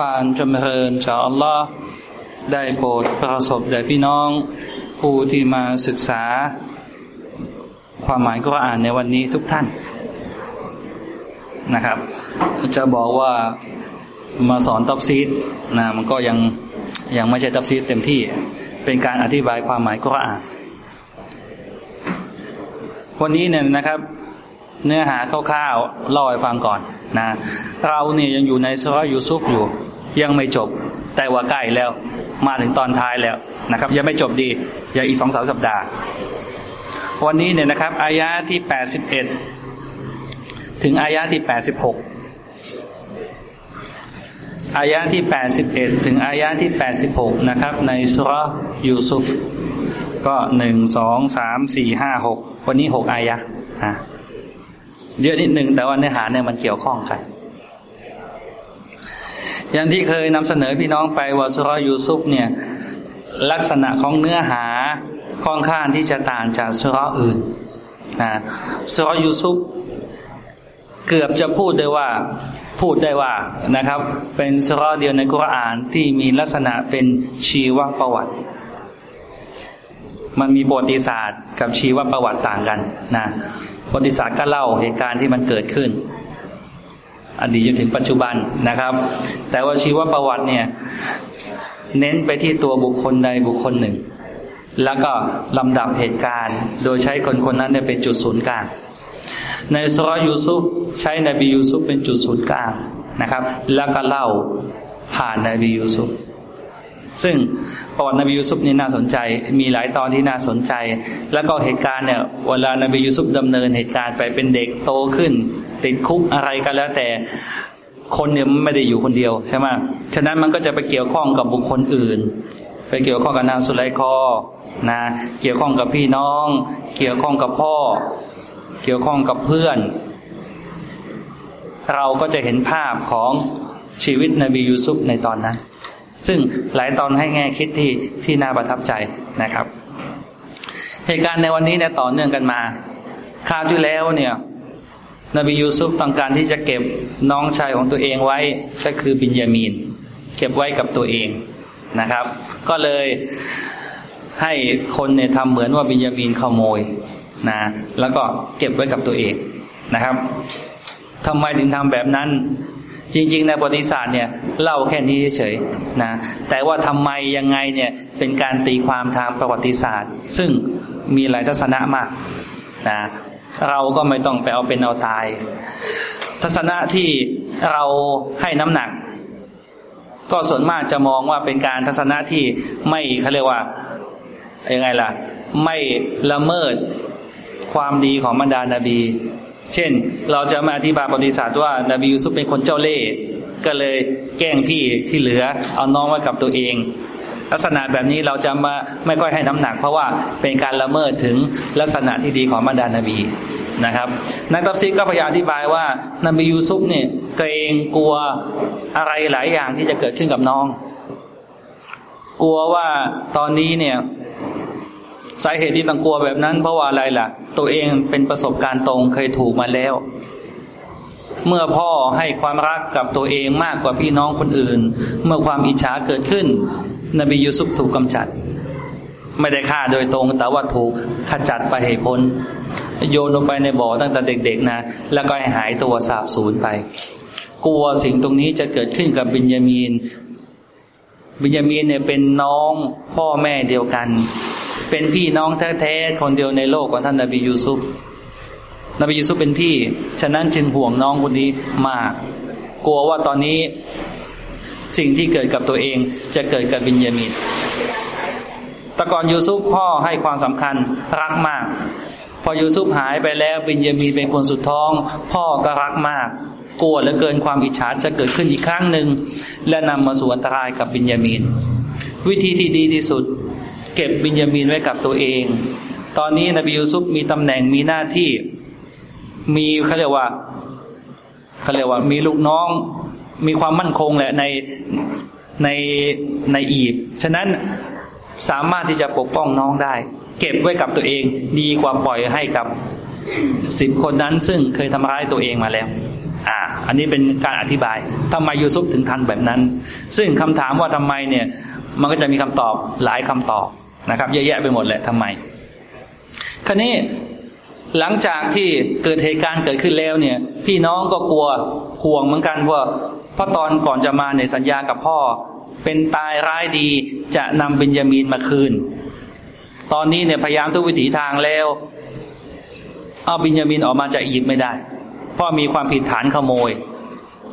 ความจำเริญจากอัลลอฮ์ได้โปรดประสบแด่พี่น้อง ผู้ที่มาศึกษา ความหมายก็อ่านในวันนี้ทุกท่านนะครับ จะบอกว่ามาสอนตับซีดนะมันก็ยังยังไม่ใช่ตับซีดเต็มที่ เป็นการอธิบายความหมายก็อ่าน วันนี้เนี่ยนะครับ เนื้อหาคร่าวๆเล่าให้ฟังก่อนนะ เราเนี่ยยังอยู่ในสุรยูซุฟอยู่ ยังไม่จบ แต่ว่าใกล้แล้ว มาถึงตอนท้ายแล้วนะครับ ยังไม่จบดียังอีกสองสามสัปดาห์ วันนี้เนี่ยนะครับอายะที่แปดสิบเอ็ดถึงอายะที่แปดสิบหกอายะที่แปดสิบเอ็ดถึงอายะที่แปดสิบหกนะครับ ในสุรยูซุฟ ก็หนึ่งสองสามสี่ห้าหกวันนี้หกอายะเยอะนิดหนึ่งแต่ว่าเนื้อหาเนี่ยมันเกี่ยวข้องกัน อย่างที่เคยนำเสนอพี่น้องไปวาสุรยูซุฟเนี่ย ลักษณะของเนื้อหาค่อนข้างที่จะต่างจากสุรอื่นนะสุรยูซุฟเกือบจะพูดได้ว่าพูดได้ว่านะครับ เป็นสุรเดียวในกุรอานที่มีลักษณะเป็นชีวประวัติ มันมีประวัติศาสตร์กับชีวประวัติต่างกันนะประวัติศาสตร์ก็เล่าเหตุการณ์ที่มันเกิดขึ้น อดีตจนถึงปัจจุบันนะครับ แต่ว่าชีวประวัติเนี่ยเน้นไปที่ตัวบุคคลใดบุคคลหนึ่ง แล้วก็ลำดับเหตุการณ์ โดยใช้คนคนนั้นเป็นจุดศูนย์กลาง ในสุรยูซุฟใช้นบียูซุฟเป็นจุดศูนย์กลางนะครับ แล้วก็เล่าผ่านนบียูซุฟซึ่งประวัตินบียูซุฟนี่น่าสนใจ มีหลายตอนที่น่าสนใจ แล้วก็เหตุการณ์เนี่ยเวลานบียูซุฟดำเนินเหตุการณ์ไปเป็นเด็กโตขึ้น ติดคุกอะไรก็แล้ว แต่คนเนี่ยไม่ได้อยู่คนเดียวใช่ไหมฉะนั้นมันก็จะไปเกี่ยวข้องกับบุคคลอื่น ไปเกี่ยวข้องกับนางสุไลคอนะเกี่ยวข้องกับพี่น้อง เกี่ยวข้องกับพ่อ เกี่ยวข้องกับเพื่อน เราก็จะเห็นภาพของชีวิตนบียูซุฟในตอนนั้น ซึ่งหลายตอนให้แง่คิดที่ที่น่าประทับใจนะครับ เหตุการณ์ในวันนี้เนี่ยต่อเนื่องกันมา คราวที่แล้วเนี่ย นบียูซุฟต้องการที่จะเก็บน้องชายของตัวเองไว้ก็คือบินยามีน เก็บไว้กับตัวเองนะครับ ก็เลยให้คนเนี่ยทำเหมือนว่าบินยามีนขโมยนะแล้วก็เก็บไว้กับตัวเองนะครับทำไมถึงทำแบบนั้น จริง ๆ ในประวัติศาสตร์เนี่ยเล่าแค่นี้เฉยๆนะแต่ว่าทำไมยังไงเนี่ยเป็นการตีความทางประวัติศาสตร์ ซึ่งมีหลายทัศนะมากนะ เราก็ไม่ต้องไปเอาเป็นเอาตาย ทัศนะที่เราให้น้ำหนัก ก็ส่วนมากจะมองว่าเป็นการทัศนะที่ไม่เขาเรียกว่ายังไงล่ะ ไม่ละเมิดความดีของบรรดานาบี เช่น เราจะมาอธิบายประวัติศาสตร์ว่านาบียูซุฟเป็นคนเจ้าเล่ห์ก็เลยแกล้งพี่ที่เหลือ เอาน้องไว้กับตัวเอง ลักษณะแบบนี้เราจะมาไม่ค่อยให้น้ำหนัก เพราะว่าเป็นการละเมิดถึงลักษณะที่ดีของบรรดานาบีนะครับนักตัฟซีก็พยายามอธิบายว่านบียูซุฟเนี่ยเกรงกลัวอะไรหลายอย่างที่จะเกิดขึ้นกับน้อง กลัวว่าตอนนี้เนี่ยสาเหตุที่ต้องกลัวแบบนั้น เพราะว่าอะไรล่ะ ตัวเองเป็นประสบการณ์ตรงเคยถูกมาแล้ว เมื่อพ่อให้ความรักกับตัวเองมากกว่าพี่น้องคนอื่น เมื่อความอิจฉาเกิดขึ้น นบียูซุฟถูกกำจัด ไม่ได้ฆ่าโดยตรงแต่ว่าถูกขจัดไปให้พ้นโยนลงไปในบ่อตั้งแต่เด็กๆนะ แล้วก็ให้หายตัวสาบสูญไป กลัวสิ่งตรงนี้จะเกิดขึ้นกับบิญญามีน บิญญามีนเนี่ยเป็นน้องพ่อแม่เดียวกัน เป็นพี่น้องแท้ๆคนเดียวในโลกของท่านนบียูซุฟ นบียูซุฟเป็นพี่ ฉะนั้นจึงห่วงน้องคนนี้มาก กลัวว่าตอนนี้สิ่งที่เกิดกับตัวเองจะเกิดกับบิญญามีนแต่ก่อนยูซุฟพ่อให้ความสำคัญรักมาก พอยูซุฟหายไปแล้วบิญญามีนเป็นคนสุดท้อง พ่อก็รักมาก กลัวเหลือเกินความอิจฉาจะเกิดขึ้นอีกครั้งหนึ่ง และนำมาสู่อันตรายกับบิญญามีนวิธีที่ดีที่สุด เก็บบิญญามีนไว้กับตัวเอง ตอนนี้นบียูซุฟมีตำแหน่งมีหน้าที่ มีเขาเรียกว่าเขาเรียกว่า มีลูกน้อง มีความมั่นคงแหละในในในอียิปต์ฉะนั้นสามารถที่จะปกป้องน้องได้ เก็บไว้กับตัวเอง ดีกว่าปล่อยให้กับสิบคนนั้น ซึ่งเคยทำร้ายตัวเองมาแล้ว อ่า อันนี้เป็นการอธิบายทำไมยูซุปถึงทันแบบนั้น ซึ่งคำถามว่าทำไมเนี่ย มันก็จะมีคำตอบหลายคำตอบนะครับ เยอะแยะไปหมดแหละทำไม คราวนี้ หลังจากที่เกิดเหตุการณ์เกิดขึ้นแล้วเนี่ย พี่น้องก็กลัวห่วงเหมือนกันว่าเพราะตอนก่อนจะมาในสัญญากับพ่อ เป็นตายร้ายดีจะนำเบนยามีนมาคืน ตอนนี้เนี่ยพยายามทุกวิถีทางแล้ว เอาบินยามินออกมาจากอียิปต์ไม่ได้ เพราะมีความผิดฐานขโมย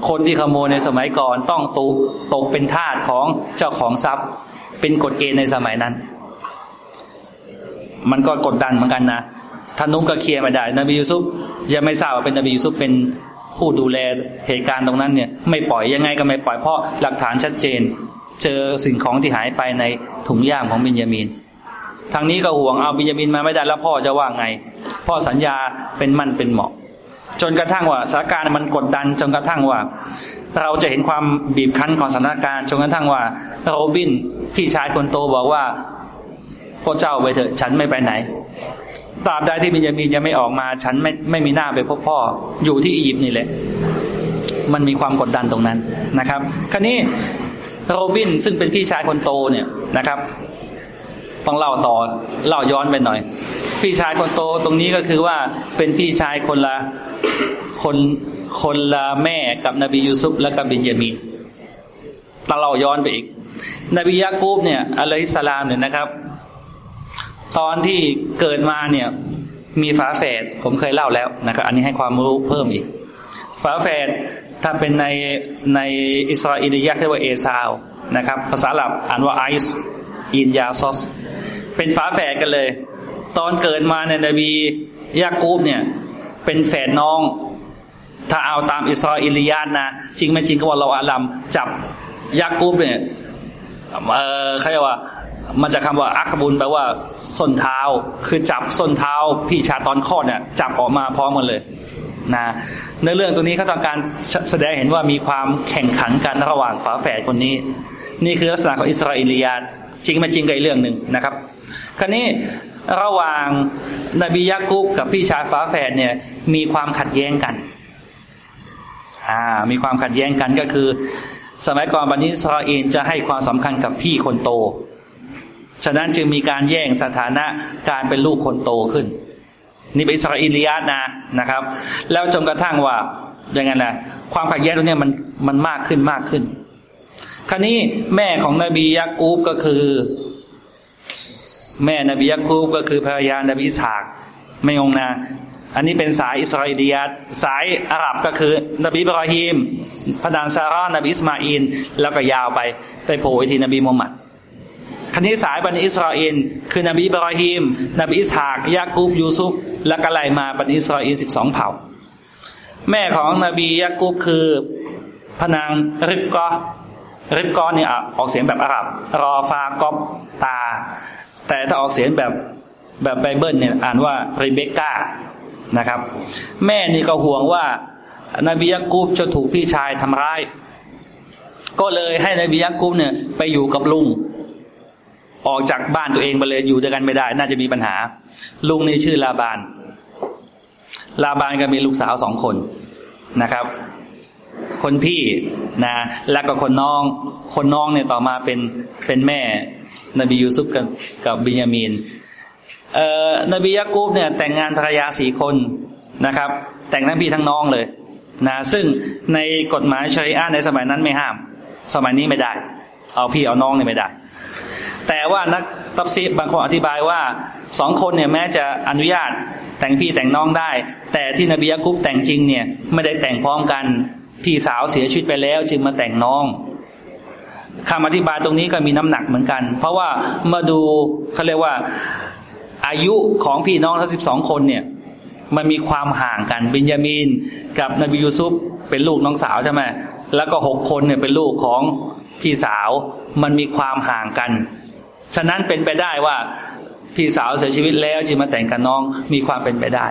คนที่ขโมยในสมัยก่อนต้องตกตกเป็นทาสของเจ้าของทรัพย์ เป็นกฎเกณฑ์ในสมัยนั้น มันก็กดดันเหมือนกันนะ ท่านนุ้งก็เคลียร์ม่ได้ นบียูซุปยังไม่ทราบว่าเป็นนบียูซุปเป็นผู้ดูแลเหตุการณ์ตรงนั้นเนี่ย ไม่ปล่อยยังไงก็ไม่ปล่อยเพราะหลักฐานชัดเจน เจอสิ่งของที่หายไปในถุงย่ามของบินยามีนทางนี้ก็ห่วงเอาบินยามินมาไม่ได้แล้วพ่อจะว่าไง พ่อสัญญาเป็นมั่นเป็นเหมาะ จนกระทั่งว่าสถานการณ์มันกดดันจนกระทั่งว่า เราจะเห็นความบีบคั้นของสถานการณ์จนกระทั่งว่าโรบินพี่ชายคนโตบอกว่าพ่อเจ้าไปเถอะฉันไม่ไปไหน ตราบใดที่บินยามินยังไม่ออกมา ฉันไม่ไม่มีหน้าไปพบพ่อ อยู่ที่อียิปต์นี่แหละ มันมีความกดดันตรงนั้นนะครับ คราวนี้โรบินซึ่งเป็นพี่ชายคนโตเนี่ยนะครับ ต้องเล่าต่อเล่าย้อนไปหน่อย พี่ชายคนโตตรงนี้ก็คือว่าเป็นพี่ชายคนละคนคนละแม่กับนบียูซุฟและกับบินยามีต้องเล่าย้อนไปอีก นบียากูบเนี่ยอะลัยสลามเนี่ยนะครับ ตอนที่เกิดมาเนี่ย มีฝาแฝดผมเคยเล่าแล้วนะครับ อันนี้ให้ความรู้เพิ่มอีก ฝาแฝดถ้าเป็นในในอิสราเอลียะเรียกว่าเอซาวนะครับ ภาษาหลับอ่านว่าไอซ์อินยาซอสเป็นฝาแฝดกันเลย ตอนเกิดมาในนบียากูบเนี่ย เป็นแฝดน้อง ถ้าเอาตามอิสราเอลียานนะ จริงไม่จริงก็ว่าเราอาลัมจับยากูบเนี่ยเออเขาเรียกว่า มาจากคาว่าอัคบุลแปลว่าส้นเท้า คือจับส้นเท้า พี่ชาตอนคลอดเนี่ยจับออกมาพร้อมกันเลยนะในเรื่องตัวนี้เขาต้องการแสดงเห็นว่ามีความแข่งขันกันระหว่างฝาแฝดคนนี้ นี่คือลักษณะของอิสราเอลียาจริงไม่จริงก็อีกเรื่องหนึ่งนะครับ คราวนี้ระหว่างนบียะกุบกับพี่ชายฟ้าแฝดเนี่ยมีความขัดแย้งกันอ่ามีความขัดแย้งกันก็คือ สมัยก่อนบันิสราเอลจะให้ความสำคัญกับพี่คนโต ฉะนั้นจึงมีการแย่งสถานะการเป็นลูกคนโตขึ้น นี่เป็นอิสราเอลียนะนะครับ แล้วจนกระทั่งว่าอย่างไงนะความขัดแย้งตรงนี้มันมันมากขึ้นมากขึ้น คราวนี้แม่ของนบียะกูบก็คือ แม่นบียักูบก็คือภรรยานบีสากไม่งงนะอันนี้เป็นสายอิสราเอลียสายอาหรับก็คือ นบีบรอฮิมพระดานซาร่านบีอิสมาอิน แล้วก็ยาวไปไปโผล่ที่นบีมุฮัมมัด คันนี้สายบันิอิสราเอลคือนบีบรอฮิมนบีอิสฮากยากูบยูซุฟแล้วก็ไล่มาบนีอิสราเอลสิบสองเผ่า แม่ของนบียากูบคือพระนางริฟกอริฟกอเนี่ยออกเสียงแบบอาหรับ รอฟากอบตา แต่ถ้าออกเสียงแบบแบบไบเบิลเนี่ยอ่านว่าริเบก้านะครับ แม่นี่ก็ห่วงว่านบียักกูบจะถูกพี่ชายทำร้าย ก็เลยให้นบียักกูบเนี่ยไปอยู่กับลุง ออกจากบ้านตัวเองไปเลยอยู่ด้วยกันไม่ได้ น่าจะมีปัญหา ลุงนี่ชื่อลาบาน ลาบานก็มีลูกสาวสองคนนะครับ คนพี่นะ แล้วก็คนน้อง คนน้องเนี่ยต่อมาเป็นเป็นแม่ นบียูซุฟกับกับบิยามีนเอ่อนบียะกูบเนี่ย แต่งงานภรรยาสี่คนนะครับ แต่งทั้งพี่ทั้งน้องเลยนะซึ่งในกฎหมายชริอะในสมัยนั้นไม่ห้าม สมัยนี้ไม่ได้ เอาพี่เอาน้องเนี่ยไม่ได้ แต่ว่านักตับซีบางคนอธิบายว่าสองคนเนี่ยแม้จะอนุญาตแต่งพี่แต่งน้องได้ แต่ที่นบียะกุบแต่งจริงเนี่ยไม่ได้แต่งพร้อมกัน พี่สาวเสียชีวิตไปแล้วจึงมาแต่งน้องคำอธิบายตรงนี้ก็มีน้ำหนักเหมือนกัน เพราะว่ามาดูเขาเรียกว่าอายุของพี่น้องทั้งสิบสองคนเนี่ยมันมีความห่างกันบินยามีนกับนบียูซุฟเป็นลูกน้องสาวใช่ไหมแล้วก็หกคนเนี่ยเป็นลูกของพี่สาว มันมีความห่างกัน ฉะนั้นเป็นไปได้ว่าพี่สาวเสียชีวิตแล้วจึงมาแต่งกับน้องมีความเป็นไปได้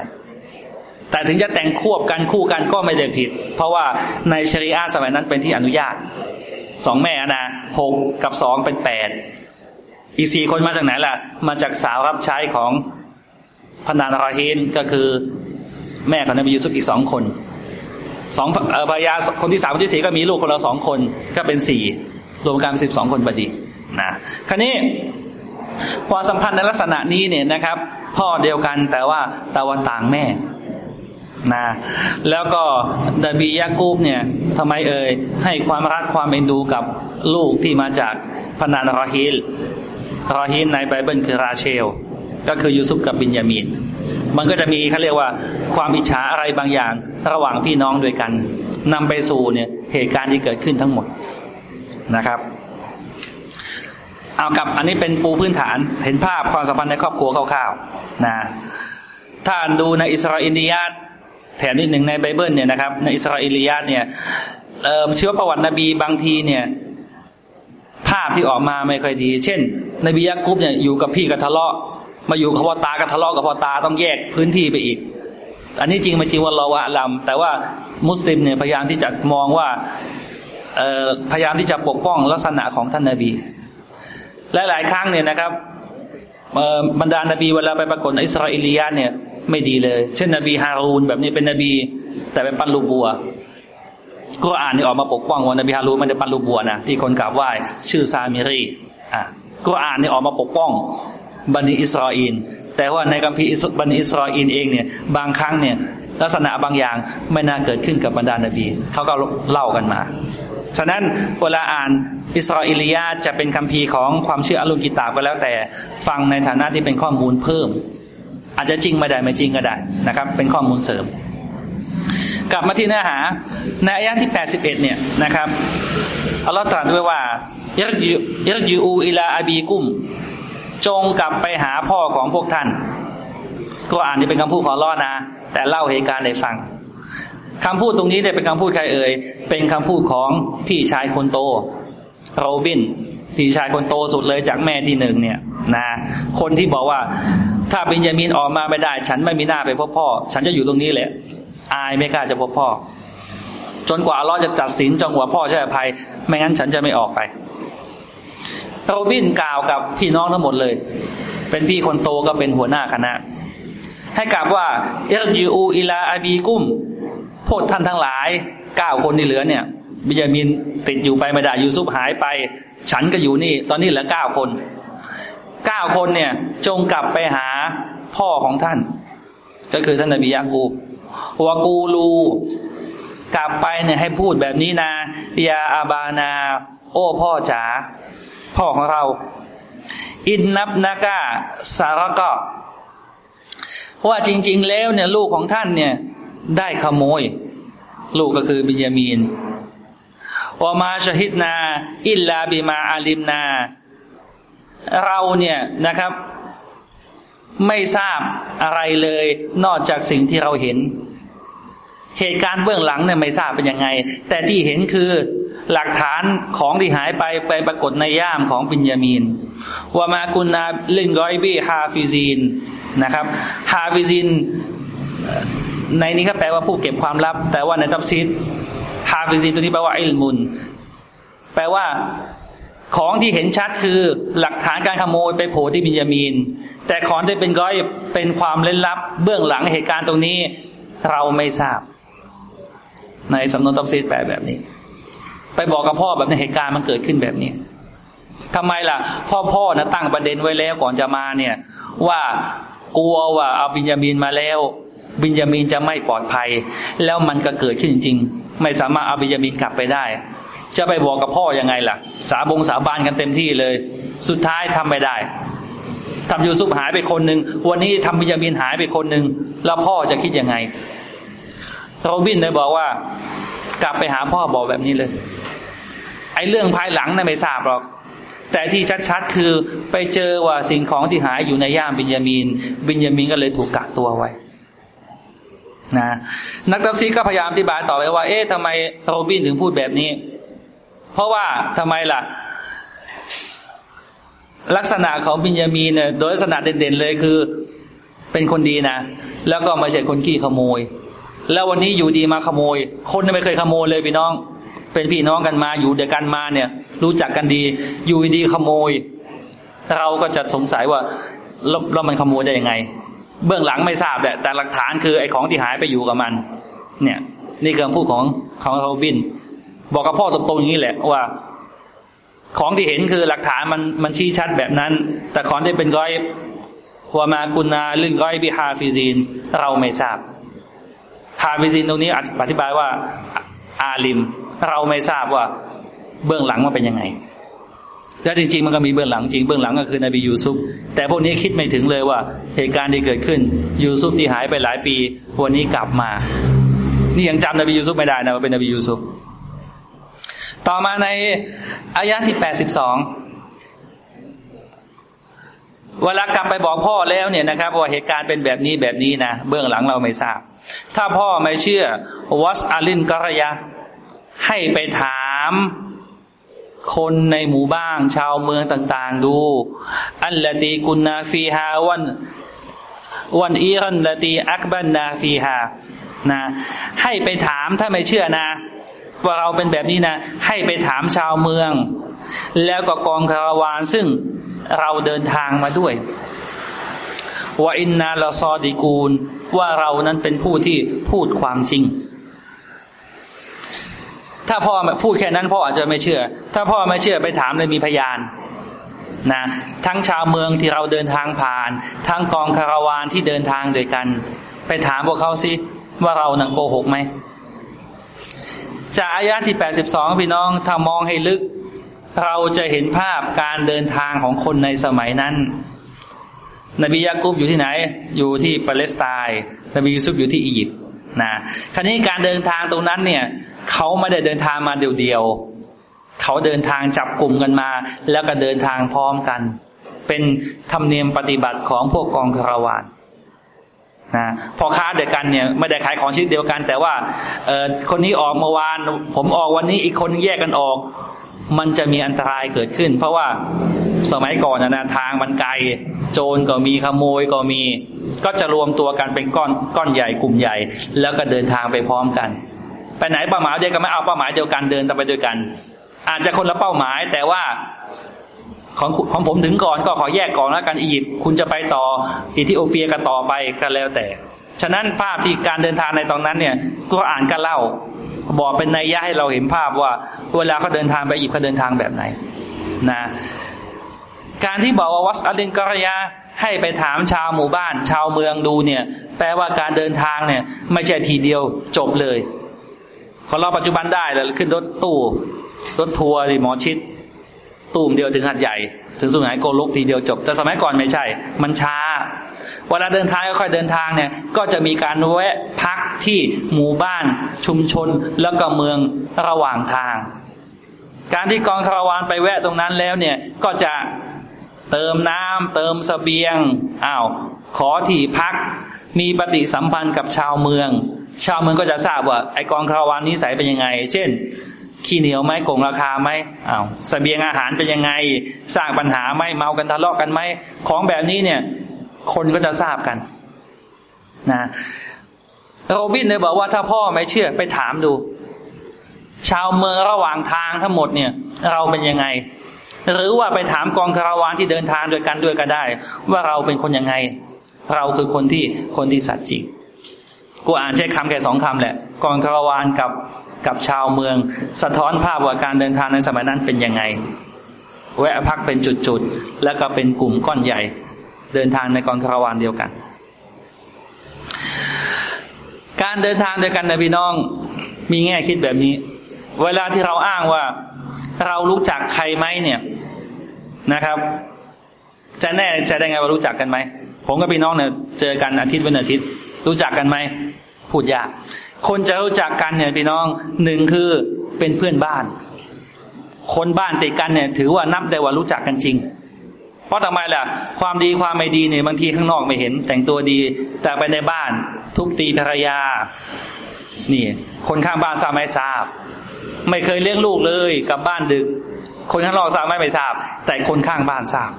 แต่ถึงจะแต่งควบกันคู่กันก็ไม่ได้ผิด เพราะว่าในชริอะสมัยนั้นเป็นที่อนุญาตสองแม่นะหกกับสองเป็นแปดอีสี่คนมาจากไหนล่ะ มาจากสาวรับใช้ของพนานราฮินก็คือแม่ของนบียูซุฟอีกสองคนสองภรรยาคนที่สามคนที่สี่ก็มีลูกคนละสองคนก็เป็นสี่รวมกันสิบสองคนบดี นะคราวนี้ความสัมพันธ์ในลักษณะนี้เนี่ยนะครับ พ่อเดียวกันแต่ว่าตะวันต่างแม่นะแล้วก็ดาบียากูบเนี่ยทำไมเอ่ยให้ความรักความเอ็นดูกับลูกที่มาจากพนานรอฮิลรอฮิลในไบเบิลคือราเชล ก็คือยูซุฟกับบินยามีนมันก็จะมีเขาเรียกว่าความอิจฉาอะไรบางอย่างระหว่างพี่น้องด้วยกันนำไปสู่เนี่ยเหตุการณ์ที่เกิดขึ้นทั้งหมดนะครับ เอากับอันนี้เป็นปูพื้นฐานเห็นภาพความสัมพันธ์ในครอบครัวคร่าวๆนะถ้าดูในอิสราเอลียาตแถมนิดหนึ่งในไบเบิลเนี่ยนะครับ ในอิสราเอลียาตเนี่ยเอ่อชีวประวัตินบีบางทีเนี่ย ภาพที่ออกมาไม่ค่อยดี เช่นนบียะกุบเนี่ยอยู่กับพี่กับทะเลาะ มาอยู่กับพ่อตากับทะเลาะกับพ่อตาต้องแยกพื้นที่ไปอีก อันนี้จริงมันจริงว่าเราวะลำแต่ว่ามุสลิมเนี่ยพยายามที่จะมองว่าพยายามที่จะปกป้องลักษณะของท่านนาบี และหลายครั้งเนี่ยนะครับบรรดานบีเวลาไปปรากฏอิสราเอลียนเนี่ยไม่ดีเลย เช่นนบีฮารูนแบบนี้เป็นนบี แต่เป็นปันลูบัวก็อ่านนี่ออกมาปกป้องว่านบีฮารูนไมันจะปันลูบัวนะที่คนกราบไหว้ชื่อซามิรีอะก็อ่านนี่ออกมาปกป้องบันิอิสราเอลแต่ว่าในกัมพีบันิอิสราเอลเองเนี่ยบางครั้งเนี่ยลักษณะบางอย่างไม่น่าเกิดขึ้นกับบรรดานบีเขาก็เล่ากันมา ฉะนั้นเวลาอ่านอิสราเอลียาจะเป็นคัมภีร์ของความเชื่ออัลลุกิตาก็แล้วแต่ฟังในฐานะที่เป็นข้อมูลเพิ่ม อาจจะจริงไม่ได้ไม่จริงก็ได้นะครับ เป็นข้อมูลเสริม กลับมาที่เนื้อหา ในอายะที่แปดสิบเอ็ดเนี่ยนะครับอัลลอฮฺตรัสด้วยว่ายักยูยักยูอูอิลาอาบีกุม จงกลับไปหาพ่อของพวกท่านก็อ่านจะเป็นคำพูดของลอนะแต่เล่าเหตุการณ์ให้ฟัง คำพูดตรงนี้เนี่ยเป็นคำพูดใครเอ่ย เป็นคำพูดของพี่ชายคนโตโรบิน พี่ชายคนโตสุดเลยจากแม่ที่หนึ่งเนี่ยนะคนที่บอกว่า ถ้าเป็นยามินออกมาไม่ได้ ฉันไม่มีหน้าไปพบพ่อ ฉันจะอยู่ตรงนี้แหละ อายไม่กล้าจะพบพ่อ จนกว่าเราจะจัดสินจงหัวพ่อใช่อภัย ไม่งั้นฉันจะไม่ออกไปโรบินกล่าวกับพี่น้องทั้งหมดเลย เป็นพี่คนโตก็เป็นหัวหน้าคณะ ให้กล่าวว่าเอรยูอูอิลาอาบีกุม พวกท่านทั้งหลายเก้าคนที่เหลือเนี่ยบิยามินติดอยู่ไปไม่ได้ยูซุปหายไป ฉันก็อยู่นี่ ตอนนี้เหลือเก้าคนเก้าคนเนี่ย จงกลับไปหาพ่อของท่าน ก็คือท่านนบียากูวากูลูกลับไปเนี่ยให้พูดแบบนี้นะยาอาบานา โอ้พ่อจ๋าพ่อของเรา อินนับนากาสารก็ว่าจริง ๆ แล้วเนี่ยลูกของท่านเนี่ย ได้ขโมย ลูกก็คือบิญามีนوما شهدنا إلا بما علمنا เราเนี่ยนะครับ ไม่ทราบอะไรเลย นอกจากสิ่งที่เราเห็น เหตุการณ์เบื้องหลังเนี่ยไม่ทราบเป็นยังไง แต่ที่เห็นคือหลักฐานของที่หายไปไปปรากฏในย่ามของปิญญามีนว่ามาคุณนาลินกอยบีฮาฟิซีนนะครับ حافظين ในนี้ก็แปลว่าผู้เก็บความลับ แต่ว่าในตับซิดฮาฟิซินตัวนี้แปลว่าอิลมุน แปลว่าของที่เห็นชัดคือหลักฐานการขโมยไปโผล่ที่บิญญามีน แต่ของที่เป็น غيب เป็นความเร้นลับ เบื้องหลังเหตุการณ์ตรงนี้เราไม่ทราบ ในสำนวนตัฟซีรแปลแบบนี้ ไปบอกกับพ่อแบบในเหตุการณ์มันเกิดขึ้นแบบนี้ทำไมล่ะ พ่อพ่อนะตั้งประเด็นไว้แล้วก่อนจะมาเนี่ย ว่ากลัวว่าเอาบิญญามีนมาแล้ว บิญญามีนจะไม่ปลอดภัย แล้วมันก็เกิดขึ้นจริง ไม่สามารถเอาบิญญามีนกลับไปได้ จะไปบอกกับพ่อยังไงล่ะ สาบงสาบานกันเต็มที่เลย สุดท้ายทำไม่ได้ทำยูซุปหายไปคนหนึ่งวันนี้ทำบิญญามีนหายไปคนหนึ่งแล้วพ่อจะคิดยังไงโรบินเลยบอกว่า กลับไปหาพ่อบอกแบบนี้เลย ไอ้เรื่องภายหลังนะ่ะไม่ทราบหรอกแต่ที่ชัดๆคือไปเจอว่าสิ่งของที่หายอยู่ในย่ามบิญญามีนบิญญามีนก็เลยถูกกักตัวไว้ นะนักตัฟซีก็พยายามอธิบายต่อไปว่า เอ๊ะทำไมโรบินถึงพูดแบบนี้ เพราะว่าทำไมล่ะ ลักษณะของบินยามีเนี่ยโดยลักษณะเด่นๆเลยคือ เป็นคนดีนะ แล้วก็ไม่ใช่คนขี้ขโมย แล้ววันนี้อยู่ดีมาขโมย คนไม่เคยขโมยเลยพี่น้อง เป็นพี่น้องกันมาอยู่เดียวกันมาเนี่ย รู้จักกันดี อยู่ดีขโมย เราก็จะสงสัยว่าแล้วมันขโมยได้ยังไง เบื้องหลังไม่ทราบแหละแต่หลักฐานคือไอ้ของที่หายไปอยู่กับมัน เนี่ย นี่คือคำพูดของของโรบิน บอกกับพ่อตรงๆอย่างนี้แหละว่า ของที่เห็นคือหลักฐานมันมันชี้ชัดแบบนั้น แต่ของที่เป็น غيب وما كنا للغيب حافظين เราไม่ทราบحافظين ตรงนี้อธิบายว่า عالم เราไม่ทราบว่าเบื้องหลังมันเป็นยังไง แล้วจริง ๆ มันก็มีเบื้องหลังจริงเบื้องหลังก็คือนบียูซุฟแต่พวกนี้คิดไม่ถึงเลยว่าเหตุการณ์ที่เกิดขึ้นยูซุฟที่หายไปหลายปีวันนี้กลับมา นี่ยังจำนบียูซุฟไม่ได้นะว่าเป็นนบียูซุฟต่อมาในอายะที่แปดสิบสองเวลากลับไปบอกพ่อแล้วเนี่ยนะครับว่าเหตุการณ์เป็นแบบนี้แบบนี้นะเบื้องหลังเราไม่ทราบ ถ้าพ่อไม่เชื่อวัสอาลินกรยะให้ไปถาม คนในหมู่บ้านชาวเมืองต่าง ๆ ดู อันละตีกุนนาฟีฮาวัน วันอีรันละตีอักบันนาฟีฮานะ ให้ไปถามถ้าไม่เชื่อนะ ว่าเราเป็นแบบนี้นะ ให้ไปถามชาวเมือง แล้วก็กองคาราวานซึ่งเราเดินทางมาด้วยว่าอินนาลาซอดีกูลว่าเรานั้นเป็นผู้ที่พูดความจริง ถ้าพ่อพูดแค่นั้นพ่ออาจจะไม่เชื่อ ถ้าพ่อไม่เชื่อไปถามเลยมีพยานนะทั้งชาวเมืองที่เราเดินทางผ่าน ทั้งกองคาราวานที่เดินทางด้วยกัน ไปถามพวกเขาสิว่าเราหนังโกหกไหมจากอายะที่แปดสิบสองพี่น้องถ้ามองให้ลึก เราจะเห็นภาพการเดินทางของคนในสมัยนั้น นบียากุบอยู่ที่ไหน อยู่ที่ปาเลสไตน์นบียูซุฟอยู่ที่อียิปต์นะคราวนี้การเดินทางตรงนั้นเนี่ย เขาไม่ได้เดินทางมาเดียวๆเขาเดินทางจับกลุ่มกันมา แล้วก็เดินทางพร้อมกัน เป็นธรรมเนียมปฏิบัติของพวกกองคารวานนะพอค้าเดียวกันเนี่ยไม่ได้ขายของชิ้นเดียวกัน แต่ว่าเออคนนี้ออกเมื่อวาน ผมออกวันนี้อีกคนแยกกันออก มันจะมีอันตรายเกิดขึ้น เพราะว่าสมัยก่อนนะทางมันไกลโจรก็มีขโมยก็มี ก็จะรวมตัวกันเป็นก้อนก้อนใหญ่กลุ่มใหญ่ แล้วก็เดินทางไปพร้อมกัน ไปไหนเป้าหมายเดียวกันไม่เอาเป้าหมายเดียวกันเดินแต่ไปด้วยกัน อาจจะคนละเป้าหมายแต่ว่าของของผมถึงก่อนก็ขอแยกก่อนแล้วกันอียิปต์คุณจะไปต่ออิธิโอเปียกันต่อไปกันแล้วแต่ ฉะนั้นภาพที่การเดินทางในตอนนั้นเนี่ยก็อ่านก็เล่า บอกเป็นนัยยะให้เราเห็นภาพว่า เวลาเขาเดินทางไปอียิปต์เขาเดินทางแบบไหนนะการที่บอกว่าวัสอลินกรยาให้ไปถามชาวหมู่บ้าน ชาวเมืองดูเนี่ย แปลว่าการเดินทางเนี่ย ไม่ใช่ทีเดียวจบเลย ของเราปัจจุบันได้เลยขึ้นรถตู้รถทัวร์ที่หมอชิดตูมเดียวถึงหัดใหญ่ ถึงสุไหงโกลกทีเดียวจบ แต่สมัยก่อนไม่ใช่ มันช้า เวลาเดินทางค่อยๆเดินทางเนี่ย ก็จะมีการแวะพักที่หมู่บ้านชุมชนแล้วก็เมืองระหว่างทาง การที่กองคาราวานไปแวะตรงนั้นแล้วเนี่ยก็จะเติมน้ำเติมสเสบียงอ้าวขอที่พัก มีปฏิสัมพันธ์กับชาวเมือง ชาวเมืองก็จะทราบว่าไอกองคาราวานนี้ใสเป็นยังไง เช่น ขี้เหนียวไหมโกงราคาไหมอ้าวสเสบียงอาหารเป็นยังไง สร้างปัญหาไหมเมากันทะเลาะกันไหมของแบบนี้เนี่ย คนก็จะทราบกันนะโรบินเลยบอกว่าถ้าพ่อไม่เชื่อไปถามดู ชาวเมืองระหว่างทางทั้งหมดเนี่ย เราเป็นยังไง หรือว่าไปถามกองคาราวานที่เดินทางด้วยกันด้วยก็ได้ ว่าเราเป็นคนยังไง เราคือคนที่คนที่สัตย์จริง กูอ่านใช้คำแค่สองคำแหละกองคารวานกับกับชาวเมือง สะท้อนภาพว่าการเดินทางในสมัยนั้นเป็นยังไง แวะพักเป็นจุดๆ แล้วก็เป็นกลุ่มก้อนใหญ่ เดินทางในกองคารวานเดียวกัน การเดินทางเดียวกันนะพี่น้องมีแง่คิดแบบนี้ เวลาที่เราอ้างว่าเรารู้จักใครไหมเนี่ยนะครับ จะแน่จะได้ไงว่ารู้จักกันไหมผมกับพี่น้องเนี่ยเจอกันอาทิตย์วันอาทิตย์ รู้จักกันไหมพูดยาก คนจะรู้จักกันเนี่ยพี่น้องหนึ่งคือเป็นเพื่อนบ้าน คนบ้านติดกันเนี่ย ถือว่านับได้ว่ารู้จักกันจริง เพราะทำไมล่ะ ความดีความไม่ดีเนี่ยบางทีข้างนอกไม่เห็น แต่งตัวดี แต่ไปในบ้าน ทุบตีภรรยา นี่ คนข้างบ้านทราบไม่ทราบ ไม่เคยเลี้ยงลูกเลยกลับบ้านดึก คนข้างนอกทราบไม่ไม่ทราบ แต่คนข้างบ้านทราบ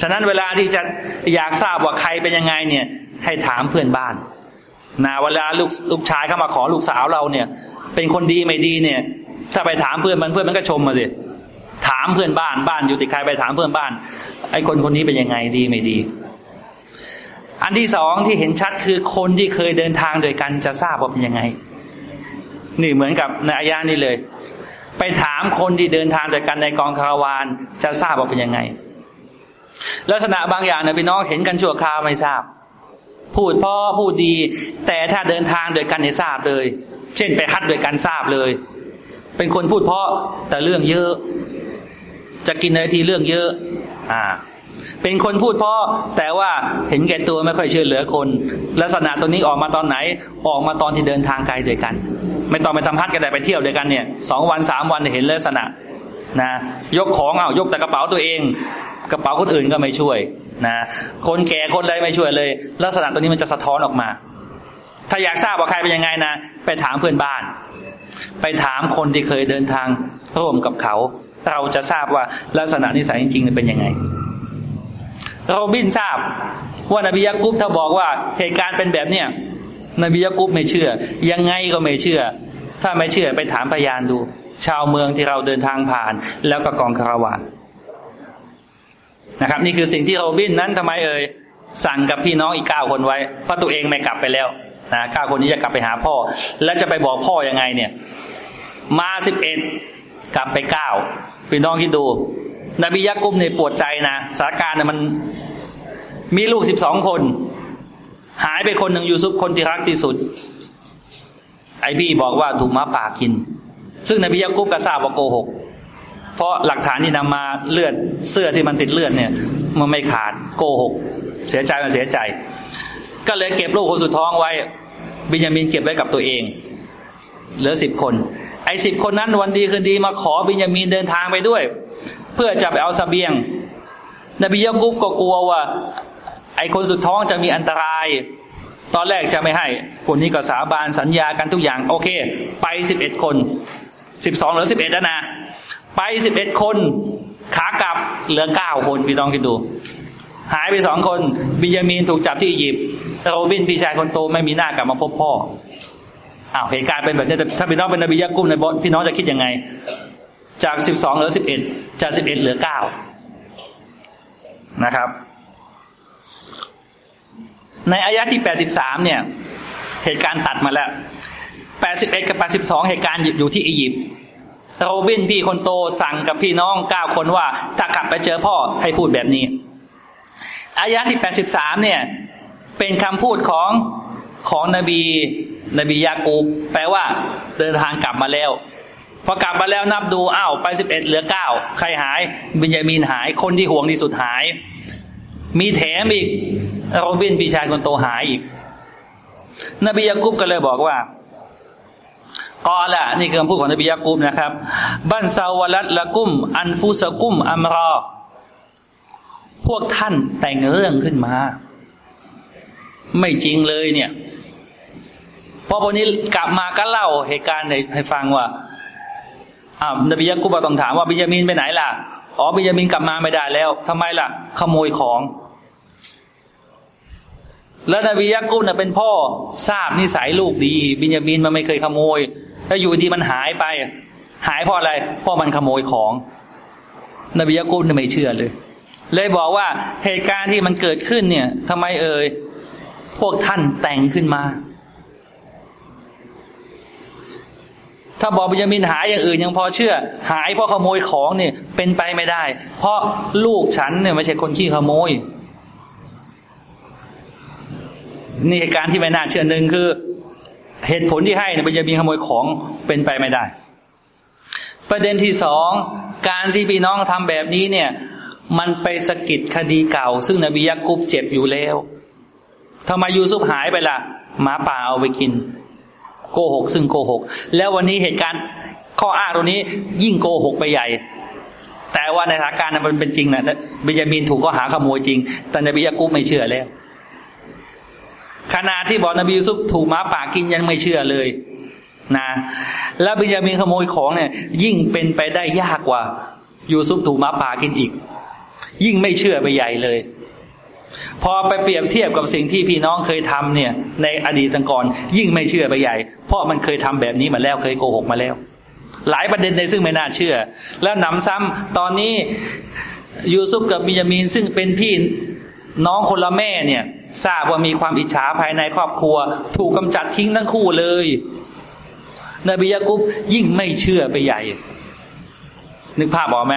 ฉะนั้นเวลาที่จะอยากทราบว่าใครเป็นยังไงเนี่ย ให้ถามเพื่อนบ้านนะเวลาลูกลูกชายเข้ามาขอลูกสาวเราเนี่ย เป็นคนดีไม่ดีเนี่ย ถ้าไปถามเพื่อนมันเพื่อนมันก็ชมมาสิถามเพื่อนบ้านบ้านอยู่ติดใครไปถามเพื่อนบ้าน ไอ้คนคนนี้เป็นยังไงดีไม่ดี อันที่สองที่เห็นชัดคือคนที่เคยเดินทางโดยกันจะทราบว่าเป็นยังไง นี่เหมือนกับในอายานี่เลย ไปถามคนที่เดินทางโดยกันในกองคาราวานจะทราบว่าเป็นยังไง ลักษณะบางอย่างเนี่ยพี่น้องเห็นกันชั่วคราวไม่ทราบ พูดพ่อพูดดี แต่ถ้าเดินทางโดยกันเนี่ยทราบเลย เช่นไปฮัดโดยกันทราบเลย เป็นคนพูดเพราะแต่เรื่องเยอะ จะกินในทีเรื่องเยอะ อ่า เป็นคนพูดเพราะแต่ว่าเห็นแก่ตัวไม่ค่อยเชื่อเหลือคน ลักษณะตัวนี้ออกมาตอนไหน ออกมาตอนที่เดินทางไกลด้วยกัน ไม่ต้องไปทำฮัทกันแต่ไปเที่ยวด้วยกันเนี่ยสองวันสามวันเห็นลักษณะ นะยกของเอายกแต่กระเป๋าตัวเอง กระเป๋าคนอื่นก็ไม่ช่วยนะคนแก่คนใดไม่ช่วยเลย ลักษณะตัวนี้มันจะสะท้อนออกมา ถ้าอยากทราบว่าใครเป็นยังไงนะไปถามเพื่อนบ้าน ไปถามคนที่เคยเดินทางร่วมกับเขา เราจะทราบว่าลักษณะนิสัยจริงๆเป็นยังไงโรบินทราบว่านบียากุบถ้าบอกว่าเหตุการณ์เป็นแบบเนี้ยนบียากุบไม่เชื่อ ยังไงก็ไม่เชื่อ ถ้าไม่เชื่อไปถามพยานดู ชาวเมืองที่เราเดินทางผ่าน แล้วก็กองคาราวานนะครับ นี่คือสิ่งที่โรบินนั้นทำไมเอ่ยสั่งกับพี่น้องอีกเก้าคนไว้เพราะตัวเองไม่กลับไปแล้วนะเก้าคนนี้จะกลับไปหาพ่อ แล้วจะไปบอกพ่อยังไงเนี่ย มาสิบเอ็ดกลับไปเก้าพี่น้องคิดดูนบียะกุมเนี่ยปวดใจนะสถานการณ์เนี่ยมันมีลูกสิบสองคน หายไปคนหนึ่งยูซุปคนที่รักที่สุด ไอพี่บอกว่าถูกม้าป่ากิน ซึ่งนบียะกุบก็ทราบว่าโกหก เพราะหลักฐานที่นำมาเลือดเสื้อที่มันติดเลือดเนี่ย มันไม่ขาดโกหก เสียใจมันเสียใจ ก็เลยเก็บลูกคนสุดท้องไว้ บิญญามินเก็บไว้กับตัวเอง เหลือสิบคน ไอ้สิบคนนั้นวันดีคืนดีมาขอบิญญามินเดินทางไปด้วย เพื่อจะไปเอาสเสบียง นบียะกุบก็กลัวว่า ไอ้คนสุดท้องจะมีอันตรายตอนแรกจะไม่ให้ คนนี้ก็สาบานสัญญากันทุกอย่าง โอเค ไปสิบเอ็ดคน สิบสองหรือสิบเอ็ดนะ ไปสิบเอ็ดคนขากลับเหลือเก้าคนพี่น้องคิดดู หายไปสองคน บิญญามีนถูกจับที่อียิปต์โรบินพี่ชายคนโตไม่มีหน้ากลับมาพบพ่ออ้าวเหตุการณ์เป็นแบบนี้ถ้าพี่น้องเป็นนบียะกุ้มในบอพี่น้องจะคิดยังไง จากสิบสองเหลือสิบเอ็ดจากสิบเอ็ดเหลือเก้านะครับ ในอายะที่แปดสิบสามเนี่ย เหตุการณ์ตัดมาแล้ว แปดสิบเอ็ดกับแปดสิบสองเหตุการณ์อยู่ที่อียิปต์โรบินพี่คนโตสั่งกับพี่น้องเก้าคนว่า ถ้ากลับไปเจอพ่อให้พูดแบบนี้ อายะที่แปดสิบสามเนี่ย เป็นคำพูดของของนบีนบียากูแปลว่าเดินทางกลับมาแล้ว พอกลับมาแล้วนับดูอ้าวไปสิบเอ็ดเหลือเก้าใครหายบิญญามีนหายคนที่ห่วงที่สุดหาย มีแถมอีกโรบินพี่ชายคนโตหายอีก นบียากูบก็เลยบอกว่า กอละนี่คือคำพูดของนบียากูบนะครับ บันซาวลัดละกุม อันฟุสกุมอัมรอ พวกท่านแต่งเรื่องขึ้นมา ไม่จริงเลยเนี่ยพอวันนี้กลับมาก็เล่าเหตุการณ์ให้ฟังว่าอ่านบียะกุบต้องถามว่าบิญญามินไปไหนล่ะอ๋อบิญญามินกลับมาไม่ได้แล้วทำไมล่ะ ขโมยของ แล้วนบียะกุบเนี่ยเป็นพ่อทราบนิสัยลูกดี บิญญามินมันไม่เคยขโมย แล้วอยู่ดีมันหายไป หายเพราะอะไรเพราะมันขโมยของ นบียะกุบเนี่ยไม่เชื่อเลย เลยบอกว่าเหตุการณ์ที่มันเกิดขึ้นเนี่ยทำไมเอ่ยพวกท่านแต่งขึ้นมา ถ้าบอกบิญญามินหายอย่างอื่นยังพอเชื่อ หายเพราะขโมยของเนี่ย เป็นไปไม่ได้ เพราะลูกฉันเนี่ยไม่ใช่คนขี้ขโมยนี่เหตุการณ์ที่ไม่น่าเชื่อหนึ่งคือ เหตุผลที่ให้เนี่ยบิญญามินขโมยของเป็นไปไม่ได้ ประเด็นที่สองการที่พี่น้องทำแบบนี้เนี่ย มันไปสะกิดคดีเก่า ซึ่งนบียะกุบเจ็บอยู่แล้วทำไมยูซุปหายไปล่ะหมาป่าเอาไปกิน โกหกซึ่งโกหก แล้ววันนี้เหตุการณ์ข้ออ้างตรงนี้ยิ่งโกหกไปใหญ่ แต่ว่าในสถานการณ์มันเป็นจริงนะเบิญามินถูกก็หาขโมยจริง แต่นบียากุบไม่เชื่อแล้ว ขณะที่บอกนบียูซุปถูกหมาป่ากินยังไม่เชื่อเลยนะแล้วบิญญามินขโมยของเนี่ย ยิ่งเป็นไปได้ยากกว่า ยูซุปถูกหมาป่ากินอีก ยิ่งไม่เชื่อไปใหญ่เลย พอไปเปรียบเทียบกับสิ่งที่พี่น้องเคยทำเนี่ย ในอดีตตก่อนยิ่งไม่เชื่อไปใหญ่ เพราะมันเคยทำแบบนี้มาแล้วเคยโกหกมาแล้ว หลายประเด็นในซึ่งไม่น่าเชื่อ แล้วนำซ้ำตอนนี้ยูซุปกับบิญญามินซึ่งเป็นพี่ น้องคนละแม่เนี่ย ทราบว่ามีความอิจฉาภายในครอบครัว ถูกกำจัดทิ้งทั้งคู่เลย นบียะกุบยิ่งไม่เชื่อไปใหญ่ นึกภาพออกไหม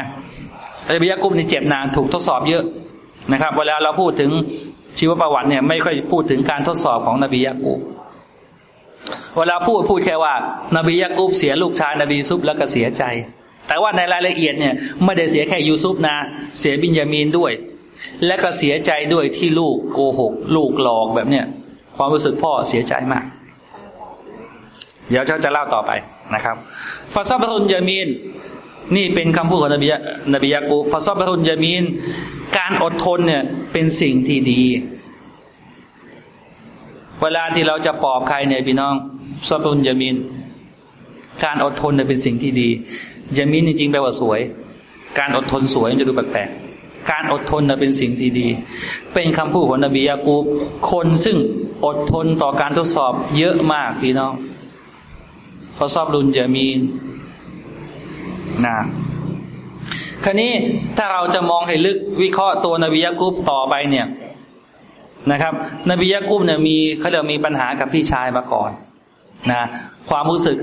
นบียะกุบนี่เจ็บนานถูกทดสอบเยอะนะครับ เวลาเราพูดถึงชีวประวัติเนี่ย ไม่ค่อยพูดถึงการทดสอบของนบียะกุบเวลาพูดพูดแค่ว่า นบียะกุบเสียลูกชายนบีซุบแล้วก็เสียใจ แต่ว่าในรายละเอียดเนี่ย ไม่ได้เสียแค่ยูซุปนะ เสียบินยามีนด้วย และก็เสียใจด้วยที่ลูกโกหก ลูกหลอกแบบเนี้ยความรู้สึกพ่อเสียใจมาก เดี๋ยวเจะจะเล่าต่อไปนะครับฟาซับรุนยามีนนี่เป็นคำพูดของนบีนบียากูฟาซับรุนยามีนการอดทนเนี่ยเป็นสิ่งที่ดี เวลาที่เราจะปลอบใครเนี่ยพี่น้องซับรุนยามีนการอดทนเนี่ยเป็นสิ่งที่ดียามีนจริงๆแปลว่าสวย การอดทนสวยมันจะดูแปลกๆ การอดทนเป็นสิ่งที่ดี เป็นคำพูดของนบียากูคนซึ่งอดทนต่อการทดสอบเยอะมากพี่น้องฟาซอบรุนจะมีนนะคราวนี้ถ้าเราจะมองให้ลึกวิเคราะห์ตัวนบียะกุบต่อไปเนี่ยนะครับ นบียะกุบเนี่ยมีเขาเรียกมีปัญหากับพี่ชายมาก่อนนะความรู้สึก